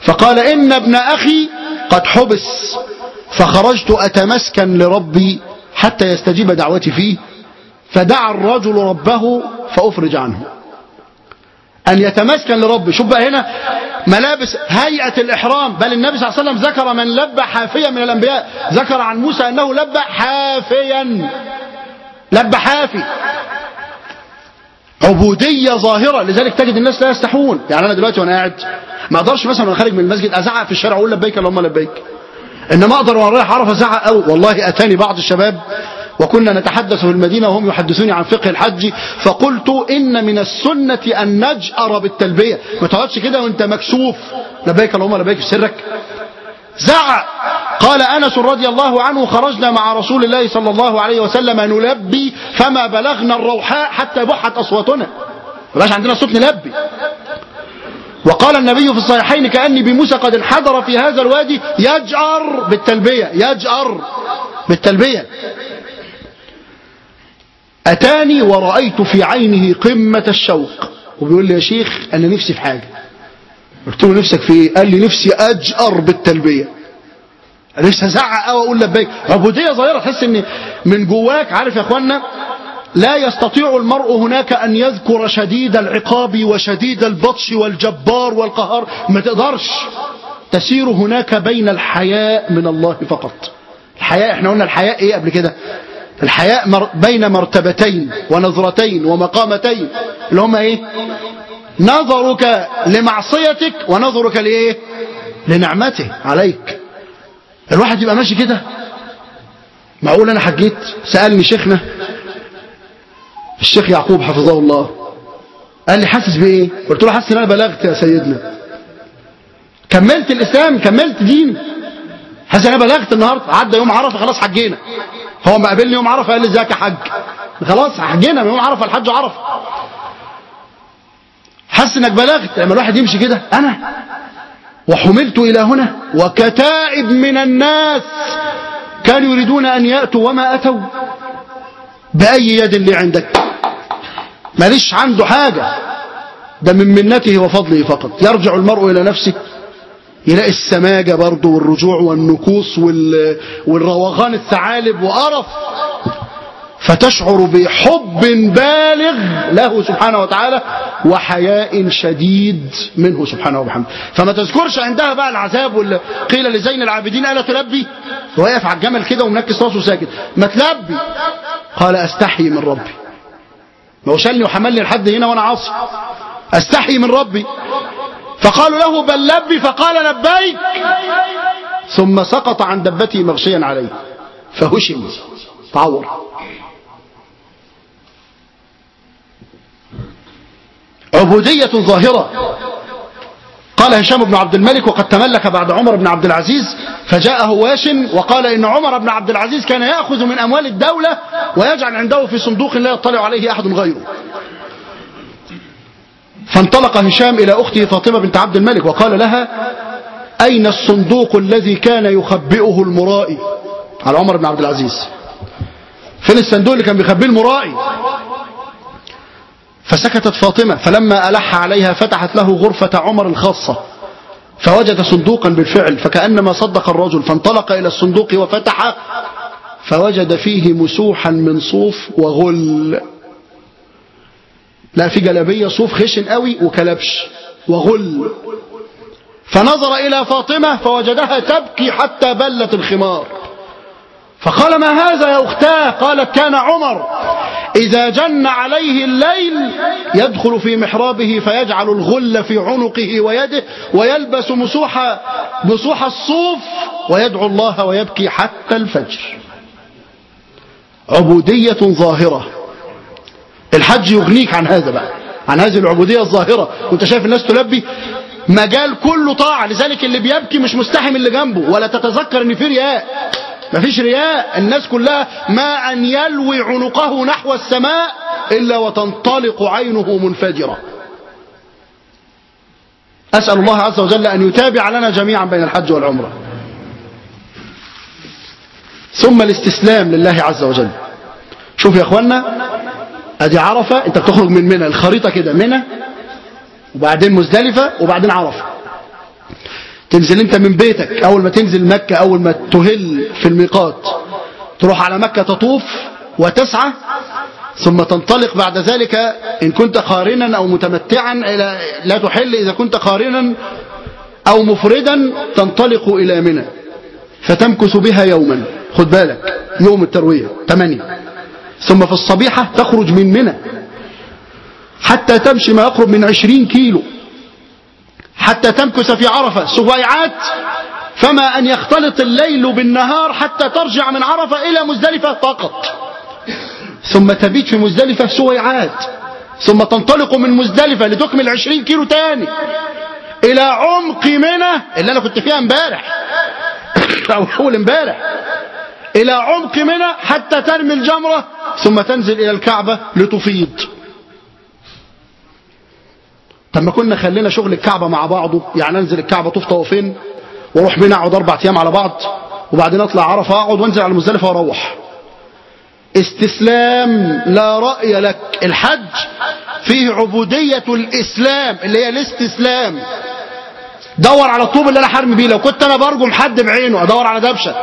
فقال إن ابن أخي قد حبس فخرجت أتمسكن لربي حتى يستجيب دعوتي فيه فدعا الرجل ربه فأفرج عنه. أن يتمسكن لربه شوف بقى هنا ملابس هيئة الإحرام. بل النبي صلى الله عليه وسلم ذكر من لبى حافيا من الأنبياء. ذكر عن موسى أنه لبى حافيا. لب حافي. عبودية ظاهرة لذلك تجد الناس لا يستحون يعني أنا دلوقتي وأنا قاعد ما أقدرش مثلا وأنا خارج من المسجد أزعق في الشارع وأقول لبيك اللهم لبيك. إنما أقدر وأنا رايح أعرف أزعق أوي. والله أتاني بعض الشباب وكنا نتحدث في المدينة وهم يحدثوني عن فقه الحج فقلت إن من السنة أن نجأر بالتلبية. ما تقعدش كده وأنت مكسوف. لبيك اللهم لبيك في سرك. زعق. قال أنس رضي الله عنه خرجنا مع رسول الله صلى الله عليه وسلم نلبي فما بلغنا الروحاء حتى بحت أصواتنا. مبقاش عندنا صوت نلبي. وقال النبي في الصحيحين كأني بموسى قد انحدر في هذا الوادي يجأر بالتلبية يجأر بالتلبية. أتاني ورأيت في عينه قمة الشوق. وبيقول لي يا شيخ أنا نفسي في حاجة. قلت له نفسك في إيه؟ قال لي نفسي أجأر بالتلبية. نفسي أزعق قوي أقول لبيك عبوديه ظاهره تحس ان من جواك عارف يا أخوانا؟ لا يستطيع المرء هناك أن يذكر شديد العقاب وشديد البطش والجبار والقهار. ما تقدرش. تسير هناك بين الحياء من الله فقط. الحياء إحنا قلنا الحياء إيه قبل كده؟ الحياء مر بين مرتبتين ونظرتين ومقامتين. اللي هما إيه؟ نظرك لمعصيتك ونظرك لإيه؟ لنعمته عليك. الواحد يبقى ماشي كده. معقول أنا حجيت. سألني شيخنا. الشيخ يعقوب حفظه الله. قال لي حاسس بإيه؟ قلت له حاسس إن أنا بلغت يا سيدنا. كملت الإسلام كملت دين. حاسس إن أنا بلغت النهارده. عدى يوم عرفة خلاص حجينا. هو ما قابلني يوم عرفة قال لي إزيك يا حج خلاص حجينا من يوم عرفة الحج عرفة. حس إنك بلغت. لما الواحد يمشي كده أنا وحملت إلى هنا وكتائب من الناس كانوا يريدون أن يأتوا وما أتوا بأي يد اللي عندك. ماليش عنده حاجة. ده من منته وفضله فقط. يرجع المرء إلى نفسه يلاقي السماجة برضه والرجوع والنكوص وال... والروغان الثعالب وقرف. فتشعر بحب بالغ له سبحانه وتعالى وحياء شديد منه سبحانه وبحمده. فما تذكرش عندها بقى العذاب واللي قيل لزين العابدين ألا تلبي واقف على الجمل كده ومنكس راسه ساكت ما تلبي. قال أستحي من ربي. ما هو شالني وحملني لحد هنا وأنا عاصي. أستحي من ربي. فقالوا له بل لبي فقال لبيك. ثم سقط عن دبته مغشيا عليه. فهشم. تعور عبودية ظاهرة. قال هشام بن عبد الملك وقد تملك بعد عمر بن عبد العزيز فجاءه واش وقال إن عمر بن عبد العزيز كان يأخذ من أموال الدولة ويجعل عنده في صندوق لا يطلع عليه أحد غيره. فانطلق هشام إلى أخته فاطمة بنت عبد الملك وقال لها أين الصندوق الذي كان يخبئه المرائي؟ على عمر بن عبد العزيز. فين الصندوق اللي كان بيخبيه المرائي؟ فسكتت فاطمة فلما ألح عليها فتحت له غرفة عمر الخاصة فوجد صندوقا بالفعل فكأنما صدق الرجل فانطلق إلى الصندوق وفتح فوجد فيه مسوحا من صوف وغل. لا في جلابية صوف خشن قوي وكلبش وغل. فنظر إلى فاطمة فوجدها تبكي حتى بلت الخمار. فقال ما هذا يا أختاه؟ قالت كان عمر. إذا جن عليه الليل يدخل في محرابه فيجعل الغل في عنقه ويده ويلبس مسوح مسوح الصوف ويدعو الله ويبكي حتى الفجر. عبودية ظاهرة. الحج يغنيك عن هذا بقى عن هذه العبودية الظاهرة. وأنت شايف الناس تلبي مجال كله طاعة لذلك اللي بيبكي مش مستحم اللي جنبه ولا تتذكر إن في رياء. مفيش رياء. الناس كلها ما أن يلوي عنقه نحو السماء إلا وتنطلق عينه منفجرة. أسأل الله عز وجل أن يتابع لنا جميعا بين الحج والعمرة. ثم الاستسلام لله عز وجل. شوف يا اخوانا أدي عرفة أنت بتخرج من منى الخريطة كده منى وبعدين مزدلفة وبعدين عرفة. تنزل انت من بيتك أول ما تنزل مكة أول ما تهل في الميقات تروح على مكة تطوف وتسعى ثم تنطلق بعد ذلك إن كنت قارنا أو متمتعا إلى لا تحل إذا كنت قارنا أو مفردا تنطلق إلى منى فتمكث بها يوما خد بالك يوم التروية ثمانية. ثم في الصبيحة تخرج من منى حتى تمشي ما يقرب من عشرين كيلو. حتى تمكث في عرفة. سبيعات فما أن يختلط الليل بالنهار حتى ترجع من عرفة إلى مزدلفة فقط. ثم تبيت في مزدلفة سويعات. ثم تنطلق من مزدلفة لتكمل عشرين كيلو تاني إلى عمق منى اللي أنا كنت فيها امبارح. أو أول امبارح. إلى عمق منى حتى ترمي الجمرة ثم تنزل إلى الكعبة لتفيض. طب ما كنا خلينا شغل الكعبة مع بعضه يعني أنزل الكعبة طوف طوافين وأروح بينا أقعد أربع أيام على بعض وبعدين أطلع عرفة أقعد وأنزل على المزدلفة وأروح. استسلام لا رأي لك. الحج فيه عبودية الإسلام اللي هي الاستسلام. دور على الطوب اللي أنا حرمي بيه. لو كنت أنا برجم حد بعينه أدور على دبشة.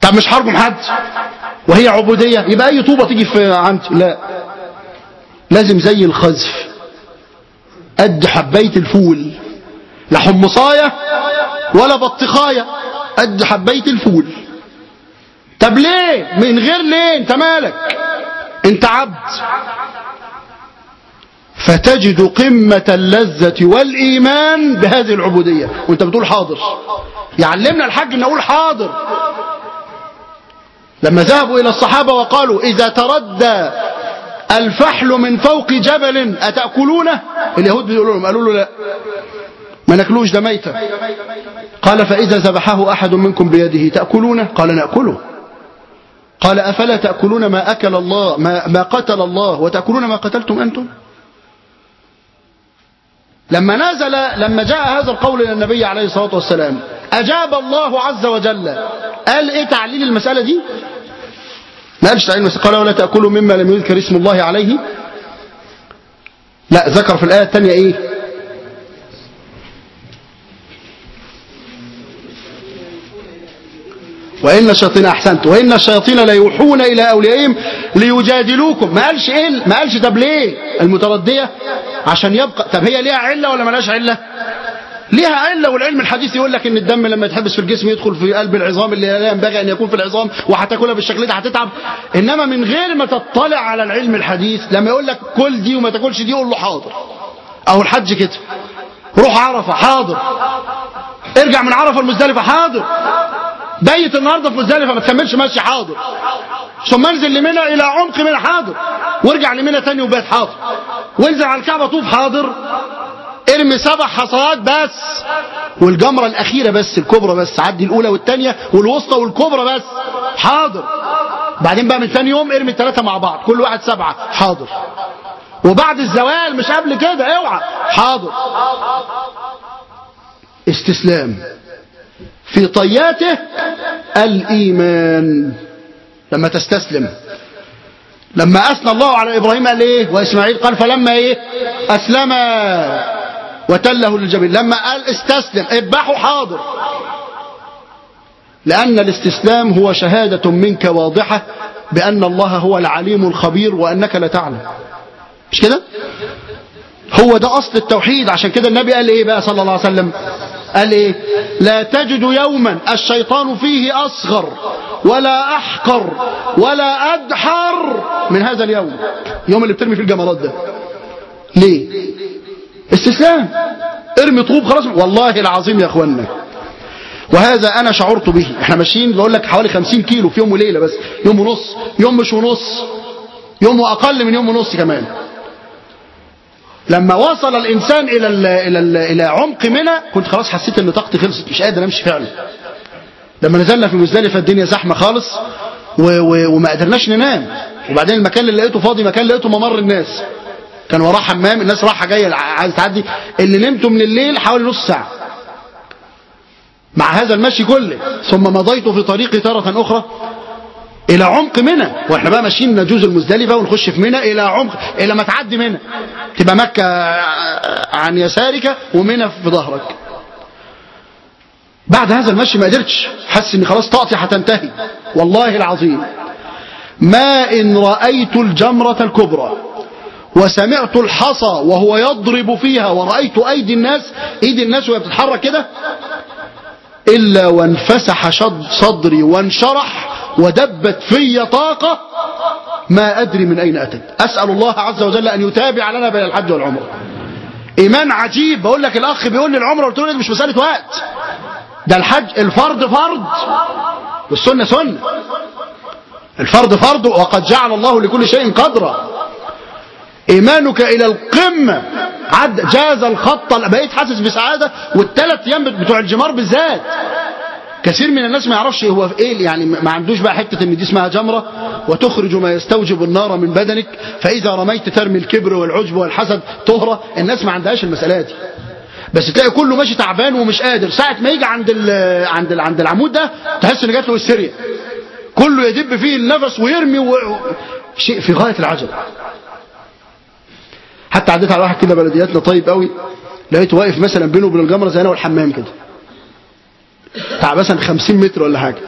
طب مش هرجم حد؟ وهي عبودية. يبقى أي طوبة تيجي في عندي لا. لازم زي الخزف. قد حبايه الفول لا حمصاية ولا بطيخايه قد حبايه الفول. طب ليه؟ من غير ليه؟ أنت مالك؟ أنت عبد. فتجد قمة اللذة والإيمان بهذه العبودية. وأنت بتقول حاضر. يعلمنا الحج إن نقول حاضر. لما ذهبوا إلى الصحابة وقالوا إذا تردى الفحل من فوق جبل أتأكلونه؟ اليهود بيقولوا لهم قالوا له لا. ما ناكلوش ده ميتة. قال فإذا ذبحه أحد منكم بيده تأكلونه؟ قال نأكله. قال أفلا تأكلون ما أكل الله ما, ما قتل الله؟ وتأكلون ما قتلتم أنتم؟ لما نزل لما جاء هذا القول إلى النبي عليه الصلاة والسلام أجاب الله عز وجل. قال إيه تعليل المسألة دي؟ ما قالش المسألة قال ولا تأكلوا مما لم يذكر اسم الله عليه. لا ذكر في الآية الثانية إيه؟ وإن الشياطين أحسنت. وإن الشياطين ليوحون إلى أوليائهم ليجادلوكم. ما قالش إيه ما قالش طب ليه المتردية؟ عشان يبقى طب هي ليها علة ولا ملهاش علة؟ ليها علة والعلم الحديث يقول لك إن الدم لما يتحبس في الجسم يدخل في قلب العظام اللي لا ينبغي أن يكون في العظام وهتاكلها بالشكل ده هتتعب. إنما من غير ما تطلع على العلم الحديث لما يقول لك كل دي وما تاكلش دي قول له حاضر. أو الحج كده. روح عرفة حاضر. ارجع من عرفة المزدلفه حاضر. بيت النهارده في مزدلفة ما تكملش ماشي حاضر. ثم انزل لمنى إلى عمق منى حاضر. وارجع لمنى تاني وبيت حاضر. وانزل على الكعبة طوف حاضر. ارمي سبع حصوات بس والجمرة الأخيرة بس الكبرى بس عدي الأولى والثانية والوسطى والكبرى بس. حاضر. بعدين بقى من ثاني يوم ارمي الثلاثة مع بعض كل واحد سبعة. حاضر. وبعد الزوال مش قبل كده اوعى. حاضر. استسلام. في طياته الإيمان. لما تستسلم. لما أثنى الله على إبراهيم قال إيه؟ وإسماعيل قال فلما إيه؟ أسلم. وتله للجبين. لما قال استسلم اذبحوا حاضر. لأن الاستسلام هو شهادة منك واضحة بأن الله هو العليم الخبير وأنك لا تعلم. مش كده؟ هو ده أصل التوحيد. عشان كده النبي قال إيه بقى صلى الله عليه وسلم؟ قال إيه؟ لا تجد يوما الشيطان فيه أصغر ولا أحقر ولا أدحر من هذا اليوم. يوم اللي بترمي فيه الجمرات ده. ليه؟ استسلام. ارمي طوب خلاص. والله العظيم يا اخوانا. وهذا أنا شعرت به. إحنا ماشيين بقول لك حوالي 50 كيلو في يوم وليلة بس. يوم ونص يوم مش ونص. يوم وأقل من يوم ونص كمان. لما وصل الإنسان إلى ال إلى ال إلى عمق منى كنت خلاص حسيت إن طاقتي خلصت. مش قادر أمشي فعلا. لما نزلنا في مزدلفه الدنيا زحمة خالص. و و وما قدرناش ننام. وبعدين المكان اللي لقيته فاضي مكان لقيته ممر الناس. كان وراه حمام الناس رايحة جاية عايزة تعدي. اللي نمتوا من الليل حوالي نص ساعة. مع هذا المشي كله. ثم مضيت في طريقي تارة أخرى إلى عمق منى. وإحنا بقى ماشيين نجوز المزدلفة ونخش في منى إلى عمق إلى ما تعدي منى. تبقى مكة عن يسارك ومنى في ظهرك. بعد هذا المشي ما قدرتش. حاسس ان خلاص طاقتي هتنتهي. والله العظيم. ما إن رأيت الجمرة الكبرى. وسمعت الحصى وهو يضرب فيها ورأيت أيدي الناس أيدي الناس وهي بتتحرك كده إلا وانفسح صدري وانشرح ودبت في طاقة ما أدري من أين أتت. أسأل الله عز وجل أن يتابع لنا بين الحج والعمرة. إيمان عجيب بقول لك الأخ بيقول لي العمرة قلت له مش مسألة وقت؟ ده الحج الفرض فرض. والسنة سنة. الفرض فرض وقد جعل الله لكل شيء قدرا. إيمانك إلى القمة. عد جاز الخط بقيت حاسس بسعادة والثلاث أيام بتوع الجمار بالذات. كثير من الناس ما يعرفش هو في إيه يعني ما عندوش بقى حتة إن دي اسمها جمرة وتخرج ما يستوجب النار من بدنك فإذا رميت ترمي الكبر والعجب والحسد طهرة. الناس ما عندهاش المسألة دي. بس تلاقي كله ماشي تعبان ومش قادر. ساعة ما يجي عند ال عند ال عند العمود ده تحس ان جات له السريه كله يدب فيه النفس ويرمي. شيء في غاية العجب. حتى عديت على واحد كده بلدياتنا طيب قوي لقيته واقف مثلا بينه وبين الجمرة زي أنا والحمام كده. بتاع مثلا 50 متر ولا حاجة.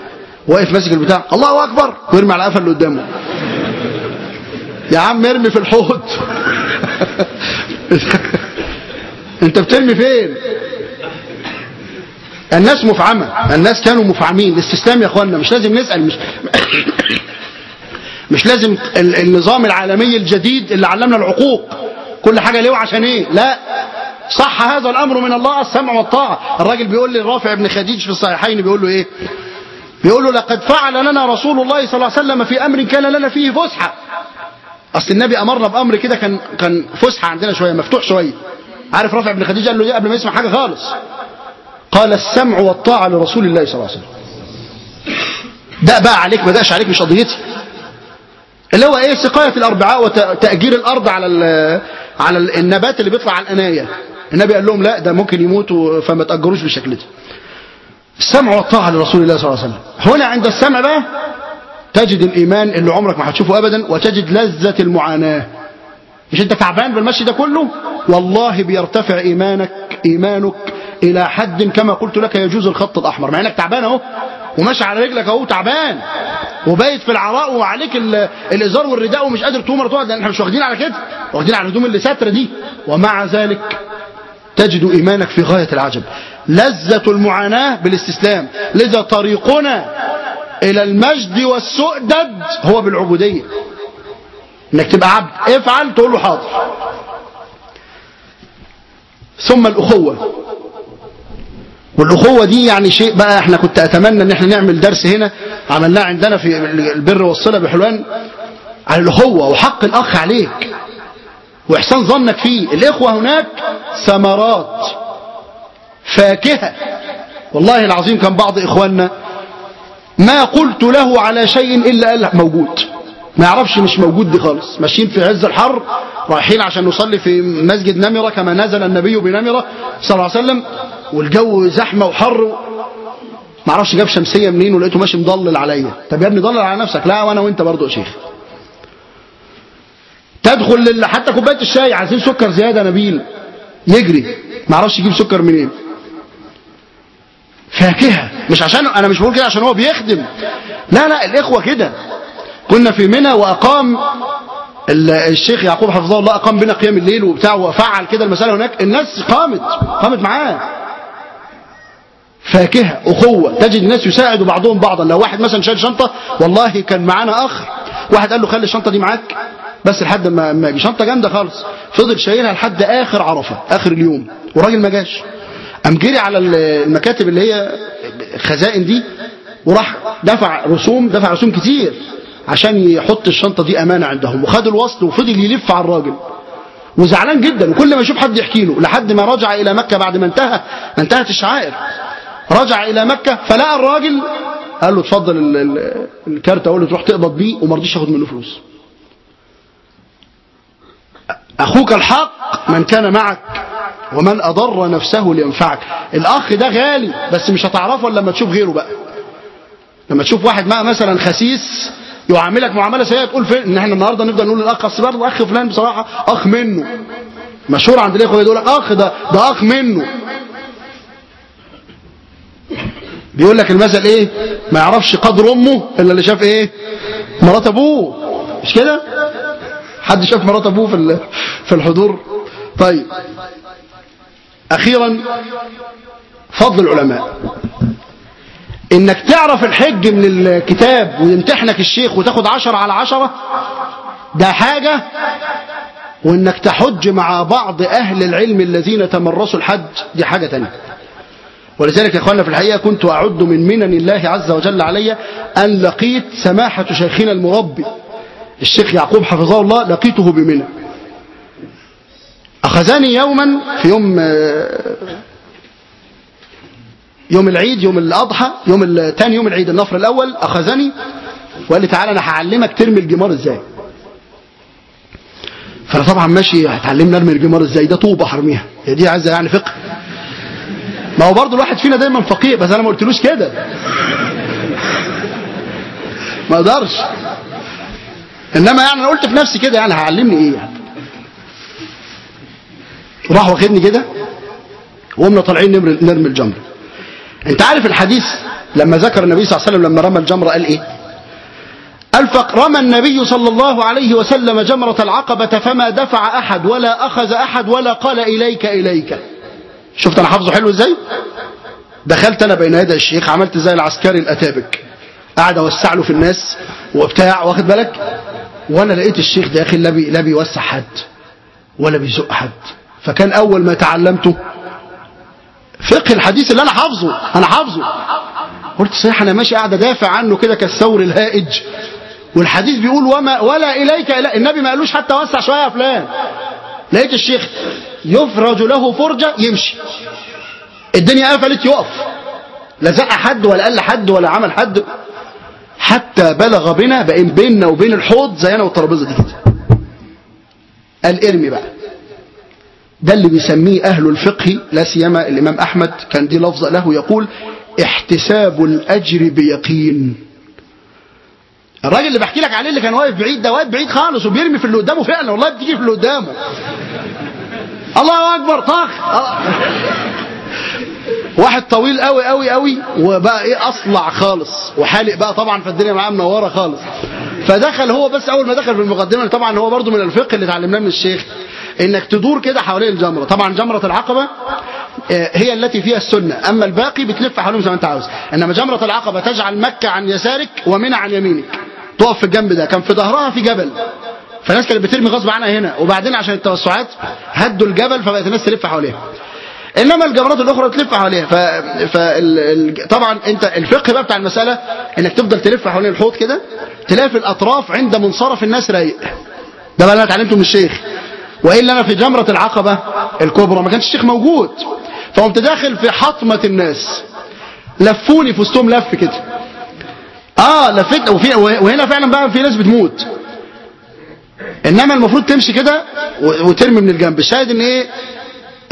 واقف ماسك البتاع الله أكبر! ويرمي على قفل اللي قدامه. يا عم ارمي في الحوض. أنت بترمي فين؟ الناس مفعمة الناس كانوا مفعمين. الاستسلام يا اخوانا مش لازم نسأل مش مش لازم النظام العالمي الجديد اللي علمنا العقوق. كل حاجة ليه وعشان إيه؟ لا. صح هذا الأمر من الله السمع والطاعة. الراجل بيقول لي الرافع بن خديج في الصحيحين بيقول له إيه؟ بيقول له لقد فعل لنا رسول الله صلى الله عليه وسلم في أمر كان لنا فيه فسحة. أصل النبي أمرنا بأمر كده كان كان فسحة عندنا شوية مفتوح شوية. عارف رافع بن خديج؟ قال له إيه؟ قبل ما يسمع حاجة خالص. قال السمع والطاعة لرسول الله صلى الله عليه وسلم. ده بقى عليك ما دقش عليك مش قضيتي. اللي هو إيه؟ سقاية الأربعاء وتأجير الأرض على على النبات اللي بيطلع على الاناية النبي قال لهم لا ده ممكن يموتوا فما تأجروش بالشكل ده السمع والطاعة لرسول الله صلى الله عليه وسلم. هنا عند السمع بقى تجد الإيمان اللي عمرك ما هتشوفه أبدا وتجد لذة المعاناة. مش أنت تعبان بالمشي ده كله؟ والله بيرتفع إيمانك إيمانك إلى حد كما قلت لك يجوز الخط الأحمر. مع إنك تعبان أهو وماشي على رجلك أهو تعبان. وبايت في العراء وعليك الإزار والرداء ومش قادر تقوم تقعد لأن إحنا مش واخدين على كده. واخدين على الهدوم اللي ساترة دي. ومع ذلك تجد إيمانك في غاية العجب. لذة المعاناة بالاستسلام. لذا طريقنا إلى المجد والسؤدد هو بالعبودية. إنك تبقى عبد. افعل تقول له حاضر. ثم الأخوة. والأخوة دي يعني شيء بقى إحنا كنت أتمنى ان إحنا نعمل درس هنا عملناه عندنا في البر والصلة بحلوان على الأخوة وحق الأخ عليك وإحسان ظنك فيه. الإخوة هناك ثمرات فاكهة. والله العظيم كان بعض إخواننا ما قلت له على شيء إلا قال موجود. ما يعرفش مش موجود دي خالص. ماشيين في عز الحر رايحين عشان نصلي في مسجد نمرة كما نزل النبي بنمرة صلى الله عليه وسلم والجو زحمة وحر. ما أعرفش جاب شمسية منين ولقيته ماشي مضلل عليا. طب يا ابني ضلل على نفسك. لا وأنا وانت برضه يا شيخ. تدخل لل... حتى كوباية الشاي عايزين سكر زيادة نبيل. يجري. ما أعرفش يجيب سكر منين. فاكهة. مش عشان أنا مش بقول كده عشان هو بيخدم. لا لا الإخوة كده. كنا في منى وأقام الشيخ يعقوب حفظه الله أقام بنا قيام الليل وبتاع وفعل كده المسألة هناك. الناس قامت قامت معاه. فاكهة أخوة. تجد الناس يساعدوا بعضهم بعضا. لو واحد مثلا شايل شنطة والله كان معانا أخ. واحد قال له خلي الشنطة دي معاك. بس لحد ما ما شنطة جامدة خالص. فضل شايلها لحد آخر عرفة آخر اليوم. والراجل ما جاش. قام جري على المكاتب اللي هي خزائن دي وراح دفع رسوم دفع رسوم كتير. عشان يحط الشنطة دي أمانة عندهم. وخد الوصل وفضل يلف على الراجل. وزعلان جدا. وكل ما يشوف حد يحكي له. لحد ما رجع إلى مكة بعد ما انتهى. ما انتهت الشعائر. رجع إلى مكة فلقى الراجل قال له اتفضل ال- ال- الكارت أقول له تروح تقبض بيه وما رضيش ياخد منه فلوس. أخوك الحق من كان معك ومن أضر نفسه لينفعك. الأخ ده غالي بس مش هتعرفه إلا لما تشوف غيره بقى. لما تشوف واحد معاه مثلا خسيس يعاملك معاملة سيئة تقول فين؟ إن إحنا النهارده نفضل نقول للأخ أصل برضه أخ فلان بصراحة أخ منه. مشهور عند الإخوة يقول لك أخ ده ده أخ منه. بيقول لك المثل إيه؟ ما يعرفش قدر أمه إلا اللي شاف إيه؟ مرات أبوه. مش كده؟ حد شاف مرات أبوه في في الحضور؟ طيب. أخيرا فضل العلماء. إنك تعرف الحج من الكتاب ويمتحنك الشيخ وتاخد عشرة على عشرة ده حاجة. وإنك تحج مع بعض أهل العلم الذين تمرسوا الحج دي حاجة تانية. ولذلك يا اخوانا في الحقيقة كنت أعد من منن الله عز وجل علي أن لقيت سماحة شيخنا المربي الشيخ يعقوب حفظه الله لقيته بمنى. أخذني يوما في يوم آه، يوم العيد يوم الأضحى يوم تاني يوم العيد النفر الأول أخذني وقال لي تعالى أنا هعلمك ترمي الجمار إزاي. فأنا طبعا ماشي هتعلمني أرمي الجمار إزاي؟ ده طوبة هرميها هي دي عايزة يعني فقه. ما هو برضه الواحد فينا دايما فقيه بس أنا ما قلتلوش كده. ما أقدرش. إنما يعني أنا قلت في نفسي كده يعني هعلمني إيه يعني؟ راح واخدني كده وقمنا طالعين نرمي الجمر. انت عارف الحديث لما ذكر النبي صلى الله عليه وسلم لما رمى الجمرة قال إيه؟ قال فرمى النبي صلى الله عليه وسلم جمرة العقبة فما دفع أحد ولا أخذ أحد ولا قال إليك إليك. شفت أنا حافظه حلو إزاي؟ دخلت أنا بين يدي الشيخ عملت زي العسكري الأتابك. قاعد أوسع له في الناس وبتاع واخد بالك؟ وأنا لقيت الشيخ ده يا أخي لا بي- لا بيوسع حد ولا بيزق حد. فكان أول ما تعلمته فقه الحديث اللي أنا حافظه أنا حافظه. قلت صحيح أنا ماشي قاعد أدافع عنه كده كالثور الهائج. والحديث بيقول وما ولا إليك إلا النبي ما قالوش حتى وسع شوية يا فلان. لقيت الشيخ يفرج له فرجة يمشي. الدنيا قفلت يقف. لا زق حد ولا قال لحد ولا عمل حد. حتى بلغ بنا بين بيننا وبين الحوض زي أنا والترابيزة دي. كده قال ارمي بقى. ده اللي بيسميه أهل الفقه لا سيما الإمام أحمد كان دي لفظة له يقول احتساب الأجر بيقين. الراجل اللي بحكي لك عليه اللي كان واقف بعيد ده واقف بعيد خالص وبيرمي في اللي قدامه فعلا والله بتيجي في اللي قدامه. الله أكبر طخ واحد طويل قوي قوي قوي وبقى إيه أصلع خالص. وحالق بقى طبعا فالدنيا معاه منورة خالص. فدخل هو بس أول ما دخل في المقدمة طبعا هو برضو من الفقه اللي اتعلمناه من الشيخ. إنك تدور كده حوالين الجمرة. طبعا جمرة العقبة آه، هي التي فيها السنة. أما الباقي بتلف حواليهم زي ما أنت عاوز. إنما جمرة العقبة تجعل مكة عن يسارك ومنى عن يمينك. تقف في الجنب ده. كان في ظهرها في جبل. فالناس كانت بترمي غصب عنها هنا. وبعدين عشان التوسعات هدوا الجبل فبقت الناس تلف حواليها. إنما الجمرات الأخرى تلف حواليها. ف... ال... طبعا أنت الفقه بقى بتاع المسألة إنك تفضل تلف حوالين الحوض كده تلاقي في الأطراف عند منصرف الناس رايق. ده بقى أنا اتعلمته من الشيخ. وإلا أنا في جمرة العقبة الكبرى ما كانش الشيخ موجود. فقمت داخل في حطمة الناس. لفوني في وسطهم لف كده. آه لفيت وفي وهنا فعلا بقى في ناس بتموت. إنما المفروض تمشي كده وترمي من الجنب. الشاهد إن إيه؟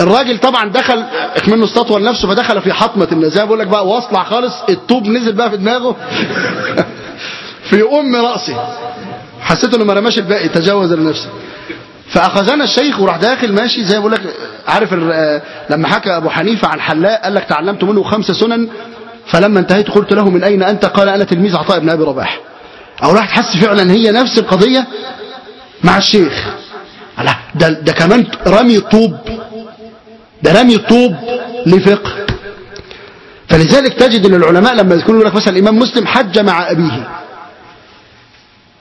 الراجل طبعا دخل اكمنه استطول نفسه فدخل في حطمة الناس. زي ما بقول لك بقى واصلع خالص الطوب نزل بقى في دماغه. في أم راسه حسيت إنه ما رماش الباقي تجاوز لنفسه. فأخذنا الشيخ وراح داخل ماشي زي بقول لك عارف آه، لما حكى أبو حنيفة عن حلاق قال لك تعلمت منه خمس سنن فلما انتهيت قلت له من أين أنت؟ قال أنا تلميذ عطاء بن أبي رباح. أو راح تحس فعلا هي نفس القضية مع الشيخ. لا ده, ده كمان رمي الطوب ده رمي الطوب لفقه. فلذلك تجد إن العلماء لما يذكروا لك مثلا الإمام مسلم حج مع أبيه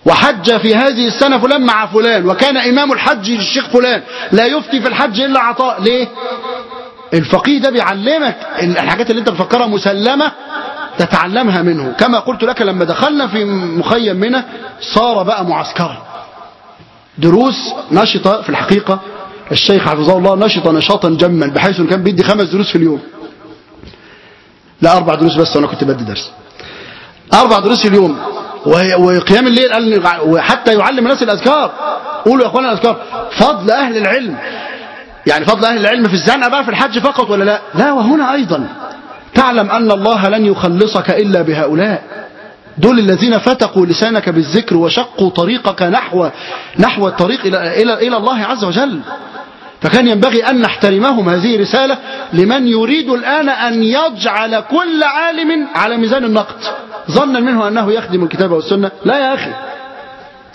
وحج في هذه السنة فلان مع فلان وكان إمام الحج الشيخ فلان لا يفتي في الحج إلا عطاء. ليه؟ الفقيه ده بيعلمك الحاجات اللي أنت بتفكرها مسلمة تتعلمها منه. كما قلت لك لما دخلنا في مخيم منى صار بقى معسكرا. دروس نشطة في الحقيقة الشيخ حفظه الله نشط نشاطا جما بحيث إنه كان بيدي خمس دروس في اليوم. لا أربع دروس بس وأنا كنت بدي درس. أربع دروس في اليوم. وقيام الليل قال وحتى يعلم الناس الأذكار. قولوا يا أخوانا الأذكار. فضل أهل العلم. يعني فضل أهل العلم في الزنقة بقى في الحج فقط ولا لا؟ لا وهنا أيضا. تعلم أن الله لن يخلصك إلا بهؤلاء. دول الذين فتقوا لسانك بالذكر وشقوا طريقك نحو نحو الطريق إلى إلى إلى الله عز وجل. فكان ينبغي أن نحترمهم هذه رسالة لمن يريد الآن أن يجعل كل عالم على ميزان النقد. ظنا منه أنه يخدم الكتاب والسنة. لا يا أخي.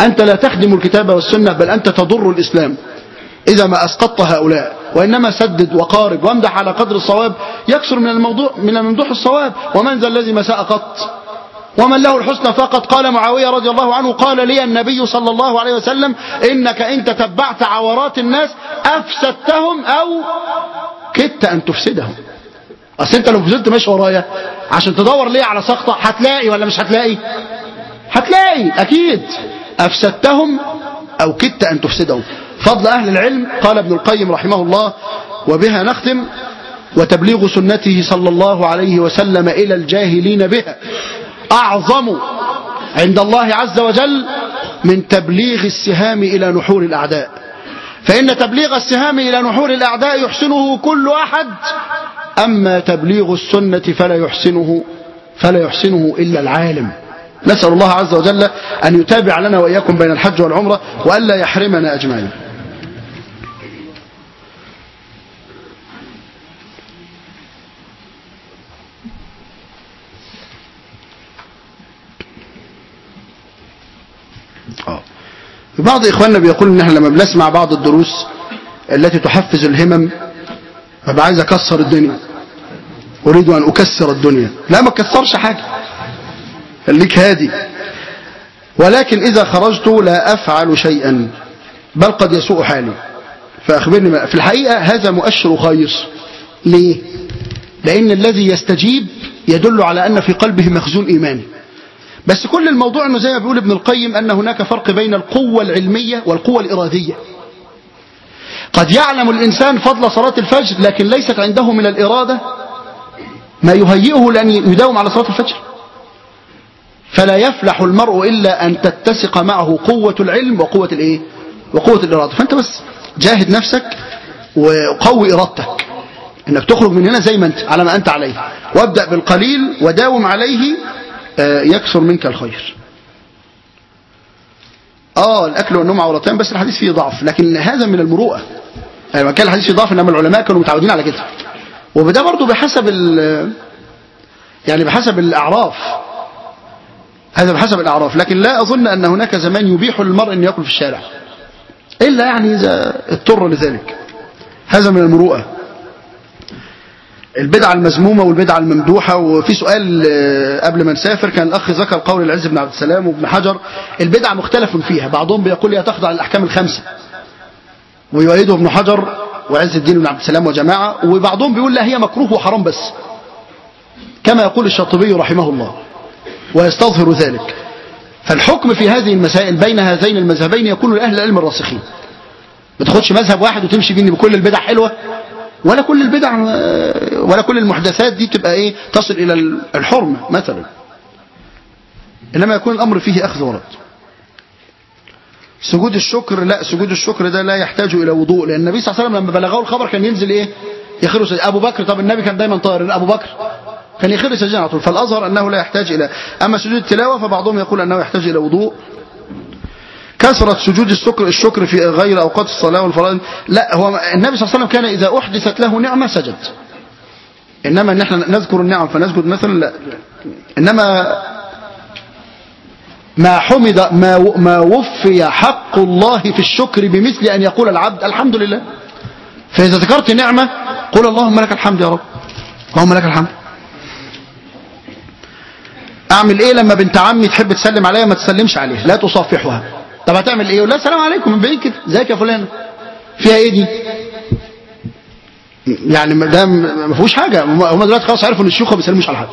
أنت لا تخدم الكتاب والسنة بل أنت تضر الإسلام. إذا ما أسقطت هؤلاء وإنما سدد وقارب وامدح على قدر الصواب يكثر من الموضوع من الممدوح الصواب. ومن ذا الذي مساء قط؟ ومن له الحسنى فقط قال معاوية رضي الله عنه قال لي النبي صلى الله عليه وسلم إنك إن تتبعت عورات الناس أفسدتهم أو كدت أن تفسدهم. أصل أنت لو فضلت ماشي ورايا. عشان تدور ليه على سقطة هتلاقي ولا مش هتلاقي؟ هتلاقي أكيد. أفسدتهم أو كدت أن تفسدهم. فضل أهل العلم قال ابن القيم رحمه الله وبها نختم وتبليغ سنته صلى الله عليه وسلم إلى الجاهلين بها. أعظم عند الله عز وجل من تبليغ السهام إلى نحور الأعداء. فإن تبليغ السهام إلى نحور الأعداء يحسنه كل أحد أما تبليغ السنة فلا يحسنه فلا يحسنه إلا العالم. نسأل الله عز وجل أن يتابع لنا وإياكم بين الحج والعمرة وألا يحرمنا أجمعين. بعض إخواننا بيقول إن إحنا لما بنسمع بعض الدروس التي تحفز الهمم ببقى عايز أكسر الدنيا. أريد أن أكسر الدنيا. لا ما تكسرش حاجة. خليك هادي. ولكن إذا خرجت لا أفعل شيئا بل قد يسوء حالي. فأخبرني ما في الحقيقة هذا مؤشر خير ليه؟ لأن الذي يستجيب يدل على أن في قلبه مخزون إيماني. بس كل الموضوع أنه زي ما بيقول ابن القيم أن هناك فرق بين القوة العلمية والقوة الإرادية. قد يعلم الإنسان فضل صلاة الفجر لكن ليست عنده من الإرادة ما يهيئه لأن يداوم على صلاة الفجر. فلا يفلح المرء إلا أن تتسق معه قوة العلم وقوة الإيه؟ وقوة الإرادة. فأنت بس جاهد نفسك وقوي إرادتك. إنك تخرج من هنا زي ما أنت على ما أنت عليه. وابدأ بالقليل وداوم عليه يكثر منك الخير. آه الأكل والنوم عورتان بس الحديث فيه ضعف لكن هذا من المروءة. يعني كان الحديث فيه ضعف إنما العلماء كانوا متعودين على كده. وده برضه بحسب يعني بحسب الأعراف. هذا بحسب الأعراف لكن لا أظن أن هناك زمان يبيح للمرء أن يأكل في الشارع. إلا يعني إذا اضطر لذلك. هذا من المروءة. البدعة المذمومة والبدعة الممدوحة. وفي سؤال آه، قبل ما نسافر كان الأخ ذكر قول العز بن عبد السلام وابن حجر البدعة مختلف فيها. بعضهم بيقول هي تخضع للأحكام الخمسة. ويؤيده ابن حجر وعز الدين بن عبد السلام وجماعة. وبعضهم بيقول لا هي مكروه وحرام بس. كما يقول الشاطبي رحمه الله. ويستظهر ذلك. فالحكم في هذه المسائل بين هذين المذهبين يكون لأهل العلم الراسخين. ما تاخدش مذهب واحد وتمشي بيه بكل البدع حلوة. ولا كل البدع ولا كل المحدثات دي تبقى إيه؟ تصل إلى الحرمة مثلا. إنما يكون الأمر فيه أخذ ورد. سجود الشكر لا سجود الشكر ده لا يحتاج إلى وضوء لأن النبي صلى الله عليه وسلم لما بلغه الخبر كان ينزل إيه؟ يخر أبو بكر طب النبي كان دايما طاهر أبو بكر كان يخر سجدا على طول. فالأظهر أنه لا يحتاج إلى أما سجود التلاوة فبعضهم يقول أنه يحتاج إلى وضوء. كثرة سجود الشكر الشكر في غير أوقات الصلاة والفرائض. لا هو النبي صلى الله عليه وسلم كان إذا أحدثت له نعمة سجد. إنما إن إحنا نذكر النعم فنسجد مثلا لا. إنما ما حمد ما ما وفي حق الله في الشكر بمثل أن يقول العبد الحمد لله. فإذا ذكرت نعمة قل اللهم لك الحمد يا رب. اللهم لك الحمد. أعمل إيه لما بنت عمي تحب تسلم عليها ما تسلمش عليها؟ لا تصافحها. طب هتعمل إيه؟ لا السلام عليكم من بعيد كده. ازيك يا فلان. فيها إيه دي؟ يعني ده ما فيهوش حاجة. هم دلوقتي خلاص عرفوا إن الشيوخ ما بيسلموش على حد.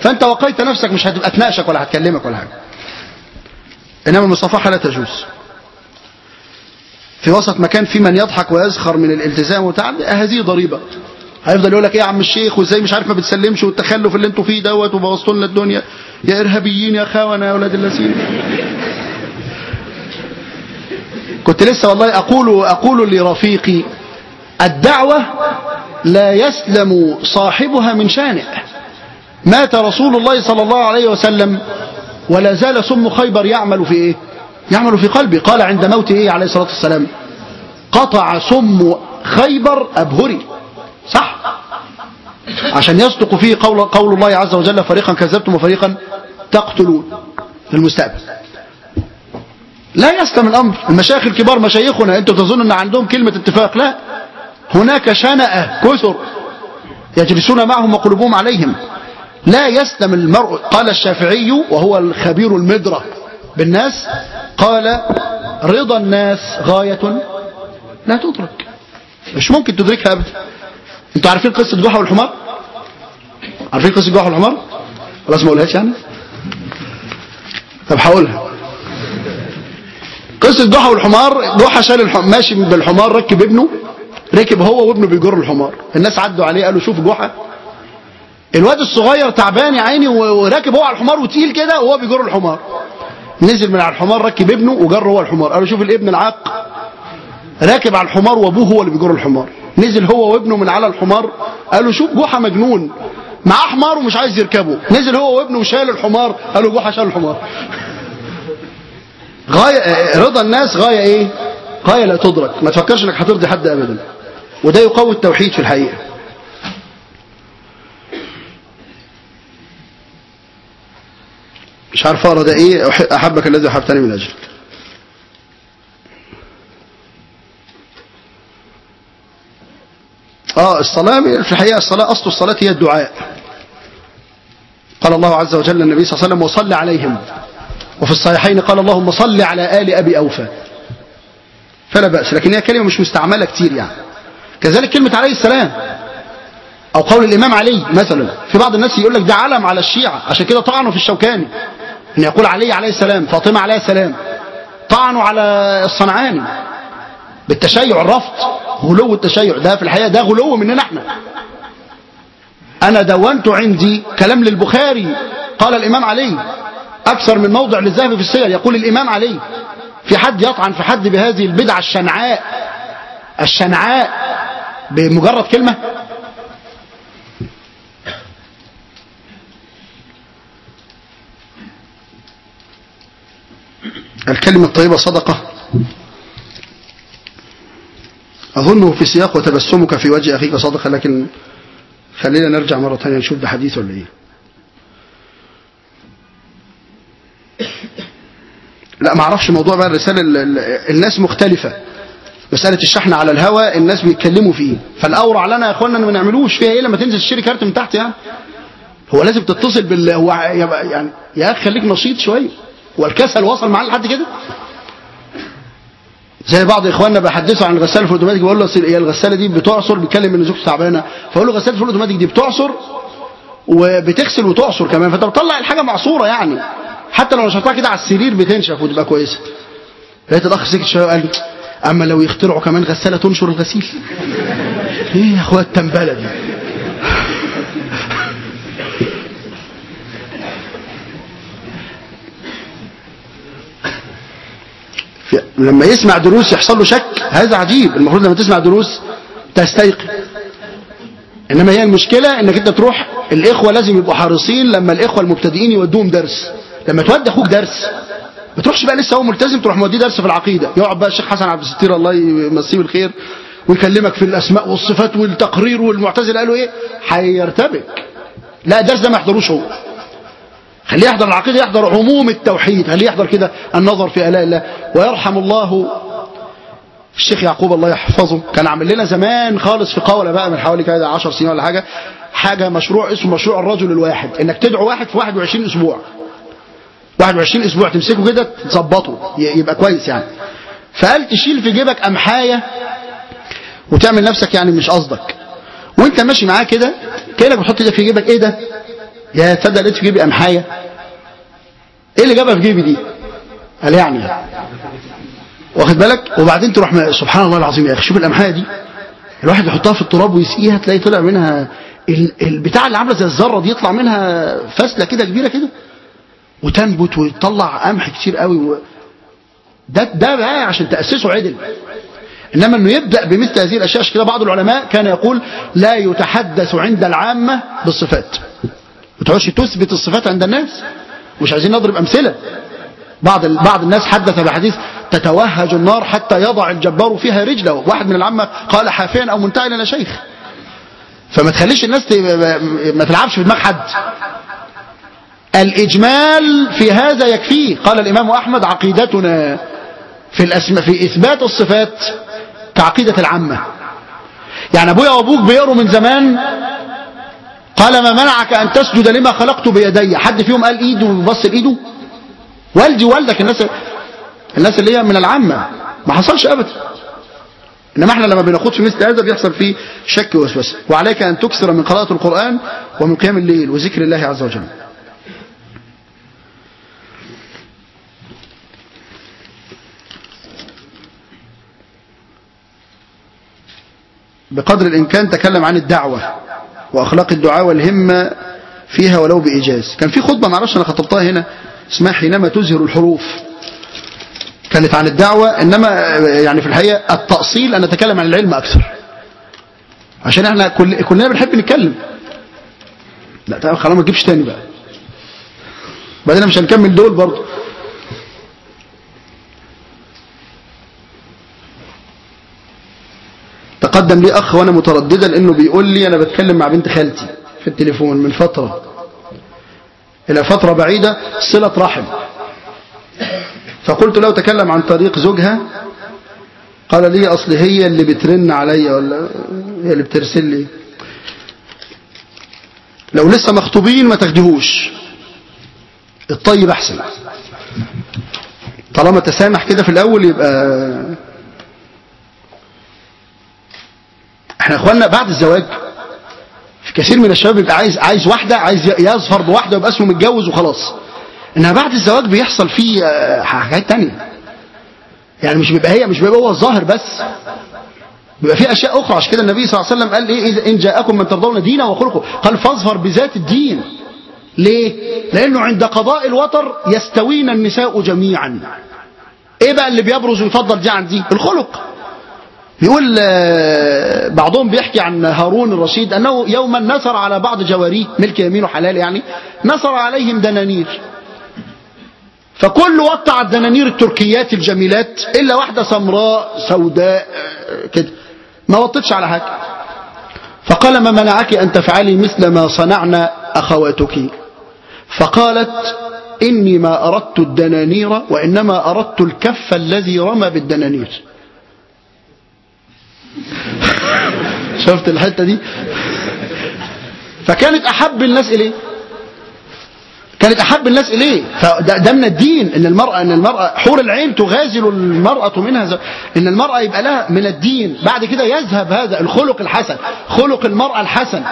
فأنت وقيت نفسك مش هتبقى تناقشك ولا هتكلمك ولا حاجة. إنما المصافحة لا تجوز. في وسط مكان في من يضحك ويزخر من الالتزام وبتاع هذه ضريبة. هيفضل يقول لك إيه يا عم الشيخ وإزاي مش عارف ما بتسلمش والتخلف اللي أنتوا فيه دوت وبوظتوا لنا الدنيا. يا إرهابيين يا خونه يا أولاد اللذين كنت لسه والله أقول أقول لرفيقي الدعوة لا يسلم صاحبها من شانئ. مات رسول الله صلى الله عليه وسلم ولا زال سم خيبر يعمل في إيه؟ يعمل في قلبي. قال عند موته إيه عليه الصلاة والسلام؟ قطع سم خيبر أبهري. صح؟ عشان يصدق فيه قول, قول الله عز وجل فريقا كذبتم وفريقا تقتلون في المستقبل. لا يسلم الأمر. المشايخ الكبار مشايخنا أنتم تظنوا أن عندهم كلمة اتفاق؟ لا. هناك شنأة كثر. يجلسون معهم وقلوبهم عليهم. لا يسلم المرء. قال الشافعي وهو الخبير المدرة بالناس قال رضا الناس غاية لا تدرك. مش ممكن تدركها ابدا. أنتوا عارفين قصة جحا والحمار؟ عارفين قصة جحا والحمار؟ خلاص ما اقولهاش يعني. طب هقولها. قصة جحا والحمار جحا شال الحمار ماشي بالحمار ركب ابنه ركب هو وابنه بيجر الحمار. الناس عدوا عليه قالوا شوف جحا الواد الصغير تعبان يا عيني وراكب هو على الحمار وتقيل كده وهو بيجر الحمار. نزل من على الحمار ركب ابنه وجر هو الحمار. قالوا شوف الابن العاق راكب على الحمار وابوه هو اللي بيجر الحمار. نزل هو وابنه من على الحمار قالوا شوف جحا مجنون معاه حمار ومش عايز يركبه. نزل هو وابنه وشال الحمار قالوا جحا شال الحمار. غاية رضا الناس غاية إيه؟ غاية لا تدرك. ما تفكرش إنك هترضي حد ابدا. وده يقوي التوحيد في الحقيقة. مش عارف أقرأ ده إيه. أحبك الذي احبتني من أجلك. آه الصلاة في الحقيقة الصلاة أصل الصلاة هي الدعاء. قال الله عز وجل النبي صلى الله عليه وسلم وصل عليهم. وفي الصحيحين قال اللهم صل على آل أبي أوفى. فلا بأس لكن هي كلمة مش مستعملة كتير يعني. كذلك كلمة عليه السلام. أو قول الإمام علي مثلا. في بعض الناس يقول لك ده علم على الشيعة عشان كده طعنوا في الشوكاني. أن يقول علي عليه السلام فاطمة عليه السلام. طعنوا على الصنعاني. بالتشيع الرفض. غلو التشيع. ده في الحقيقة ده غلو مننا إحنا. أنا دونت عندي كلام للبخاري. قال الإمام علي. أكثر من موضع للذهب في السير يقول الإمام علي في حد يطعن في حد بهذه البدعة الشنعاء الشنعاء بمجرد كلمة؟ الكلمة الطيبة صدقة. أظنه في سياق وتبسمك في وجه أخيك صدقة لكن خلينا نرجع مرة ثانية نشوف ده حديث ولا إيه؟ لا ما أعرفش موضوع بقى الرسالة ال- ال- الناس مختلفة. مسألة الشحن على الهواء الناس بيتكلموا فيه فالأورع لنا يا إخوانا ما نعملوش فيها إيه لما تنزل تشتري كارت من تحت يعني؟ هو لازم تتصل بال هو يعني يا أخي خليك نشيط شوية. هو الكسل وصل معاه لحد كده؟ زي بعض إخواننا بيحدثوا عن الغسالة في الأوتوماتيك بيقول له هي الغسالة دي بتعصر بيتكلم إن زوجته تعبانة فأقول له غسالة في الأوتوماتيك دي بتعصر وبتغسل وتعصر كمان فأنت بتطلع الحاجة معصورة يعني. حتى لو نشرتها كده على السرير بتنشف وتبقى كويسة. لقيت الأخ سكت شوية وقال أما لو يخترعوا كمان غسالة تنشر الغسيل. إيه يا أخويا التنبلة دي؟ لما يسمع دروس يحصل له شك هذا عجيب. المفروض لما تسمع دروس تستيقظ إنما هي المشكلة إنك أنت تروح الإخوة لازم يبقوا حريصين لما الإخوة المبتدئين يودوهم درس. لما تودي أخوك درس ما تروحش بقى لسه هو ملتزم تروح موديه درس في العقيدة. يقعد بقى الشيخ حسن عبد الستير الله يمسيه بالخير ويكلمك في الأسماء والصفات والتقرير والمعتزلة. قالوا إيه؟ هيرتبك. لا الدرس ده ما يحضروش هو. خليه يحضر العقيدة؟ يحضر عموم التوحيد. خليه يحضر كده؟ النظر في آلاء الله. ويرحم الله الشيخ يعقوب الله يحفظه. كان عامل لنا زمان خالص في قولة بقى من حوالي كده 10 سنين ولا حاجة حاجة مشروع اسمه مشروع الرجل الواحد. إنك تدعو واحد في 21 أسبوع. 21 أسبوع تمسكه كده تظبطه يبقى كويس يعني. فقال تشيل في جيبك أمحاية وتعمل نفسك يعني مش قصدك؟ وانت ماشي معاه كده كأنك بتحط إيدك في جيبك إيه ده؟ يا تصدق لقيت في جيبي أمحاية؟ إيه اللي جابها في جيبي دي؟ قال يعني. واخد بالك؟ وبعدين تروح سبحان الله العظيم يا أخي شوف الأمحاية دي. الواحد يحطها في التراب ويسقيها تلاقي طلع منها ال- البتاع اللي عاملة زي الذرة دي يطلع منها فسلة كده كبيرة كده. وتنبت ويطلع قمح كتير قوي و... ده ده بقى عشان تأسسه عدل. إنما إنه يبدأ بمثل هذه الأشياء عشان كده بعض العلماء كان يقول لا يتحدث عند العامة بالصفات. ما تقعدش تثبت الصفات عند الناس. مش عايزين نضرب أمثلة. بعض بعض الناس حدث بحديث تتوهج النار حتى يضع الجبار فيها رجله. واحد من العامة قال حافيا أو منتعلا يا شيخ. فما تخليش الناس. ما تلعبش في دماغ حد. الإجمال في هذا يكفيه قال الإمام أحمد عقيدتنا في الأسماء في إثبات الصفات كعقيدة العامة. يعني أبويا وأبوك بيقروا من زمان قال ما منعك أن تسجد لما خلقت بيدي؟ حد فيهم قال إيده وبص لإيده؟ والدي ووالدك الناس الناس اللي هي من العامة. ما حصلش أبدا. إنما إحنا لما بناخد في مثل هذا بيحصل فيه شك ووسوسة وعليك أن تكثر من قراءة القرآن ومن قيام الليل وذكر الله عز وجل. بقدر الإمكان تكلم عن الدعوة وأخلاق الدعاء والهمة فيها ولو بإيجاز. كان في خطبة معرفش أنا خطبتها هنا اسمها حينما تزهر الحروف. كانت عن الدعوة إنما يعني في الحقيقة التأصيل أن نتكلم عن العلم أكثر. عشان إحنا كل كلنا بنحب نتكلم. لا خلاص ما تجيبش تاني بقى. بعدين مش هنكمل دول برضه. تقدم لي أخ وأنا مترددا إنه بيقول لي أنا بتكلم مع بنت خالتي في التليفون من فترة. إلى فترة بعيدة صلة رحم. فقلت له تكلم عن طريق زوجها. قال لي أصل هي اللي بترن عليا ولا هي اللي بترسل لي. لو لسه مخطوبين ما تاخدهوش الطيب أحسن. طالما تسامح كده في الأول يبقى إحنا يا اخوانا بعد الزواج في كثير من الشباب بيبقى عايز عايز واحدة عايز يظفر بواحدة ويبقى اسمه متجوز وخلاص. انها بعد الزواج بيحصل فيه آه، حاجات تانية. يعني مش بيبقى هي مش بيبقى هو الظاهر بس. بيبقى في أشياء أخرى. عشان كده النبي صلى الله عليه وسلم قال إيه؟ اذا إن جاءكم من ترضون دينه وخلقه. قال فاظفر بذات الدين. ليه؟ لأنه عند قضاء الوطر يستوين النساء جميعا. إيه بقى اللي بيبرز ويفضل دي عن دي الخلق. يقول آه، بعضهم بيحكي عن هارون الرشيد أنه يوما نثر على بعض جواريه ملك يمين وحلال يعني نثر عليهم دنانير. فكل وقع الدنانير التركيات الجميلات إلا واحدة سمراء سوداء آه، كده. ما وطتش على حاجة. فقال ما منعك أن تفعلي مثل ما صنعنا أخواتك؟ فقالت إني ما أردت الدنانير وإنما أردت الكف الذي رمى بالدنانير. شفت الحتة دي؟ فكانت أحب الناس إليه. كانت أحب الناس إليه. فده ده من الدين إن المرأة إن المرأة حور العين تغازل المرأة منها إن المرأة يبقى لها من الدين. بعد كده يذهب هذا الخلق الحسن خلق المرأة الحسن.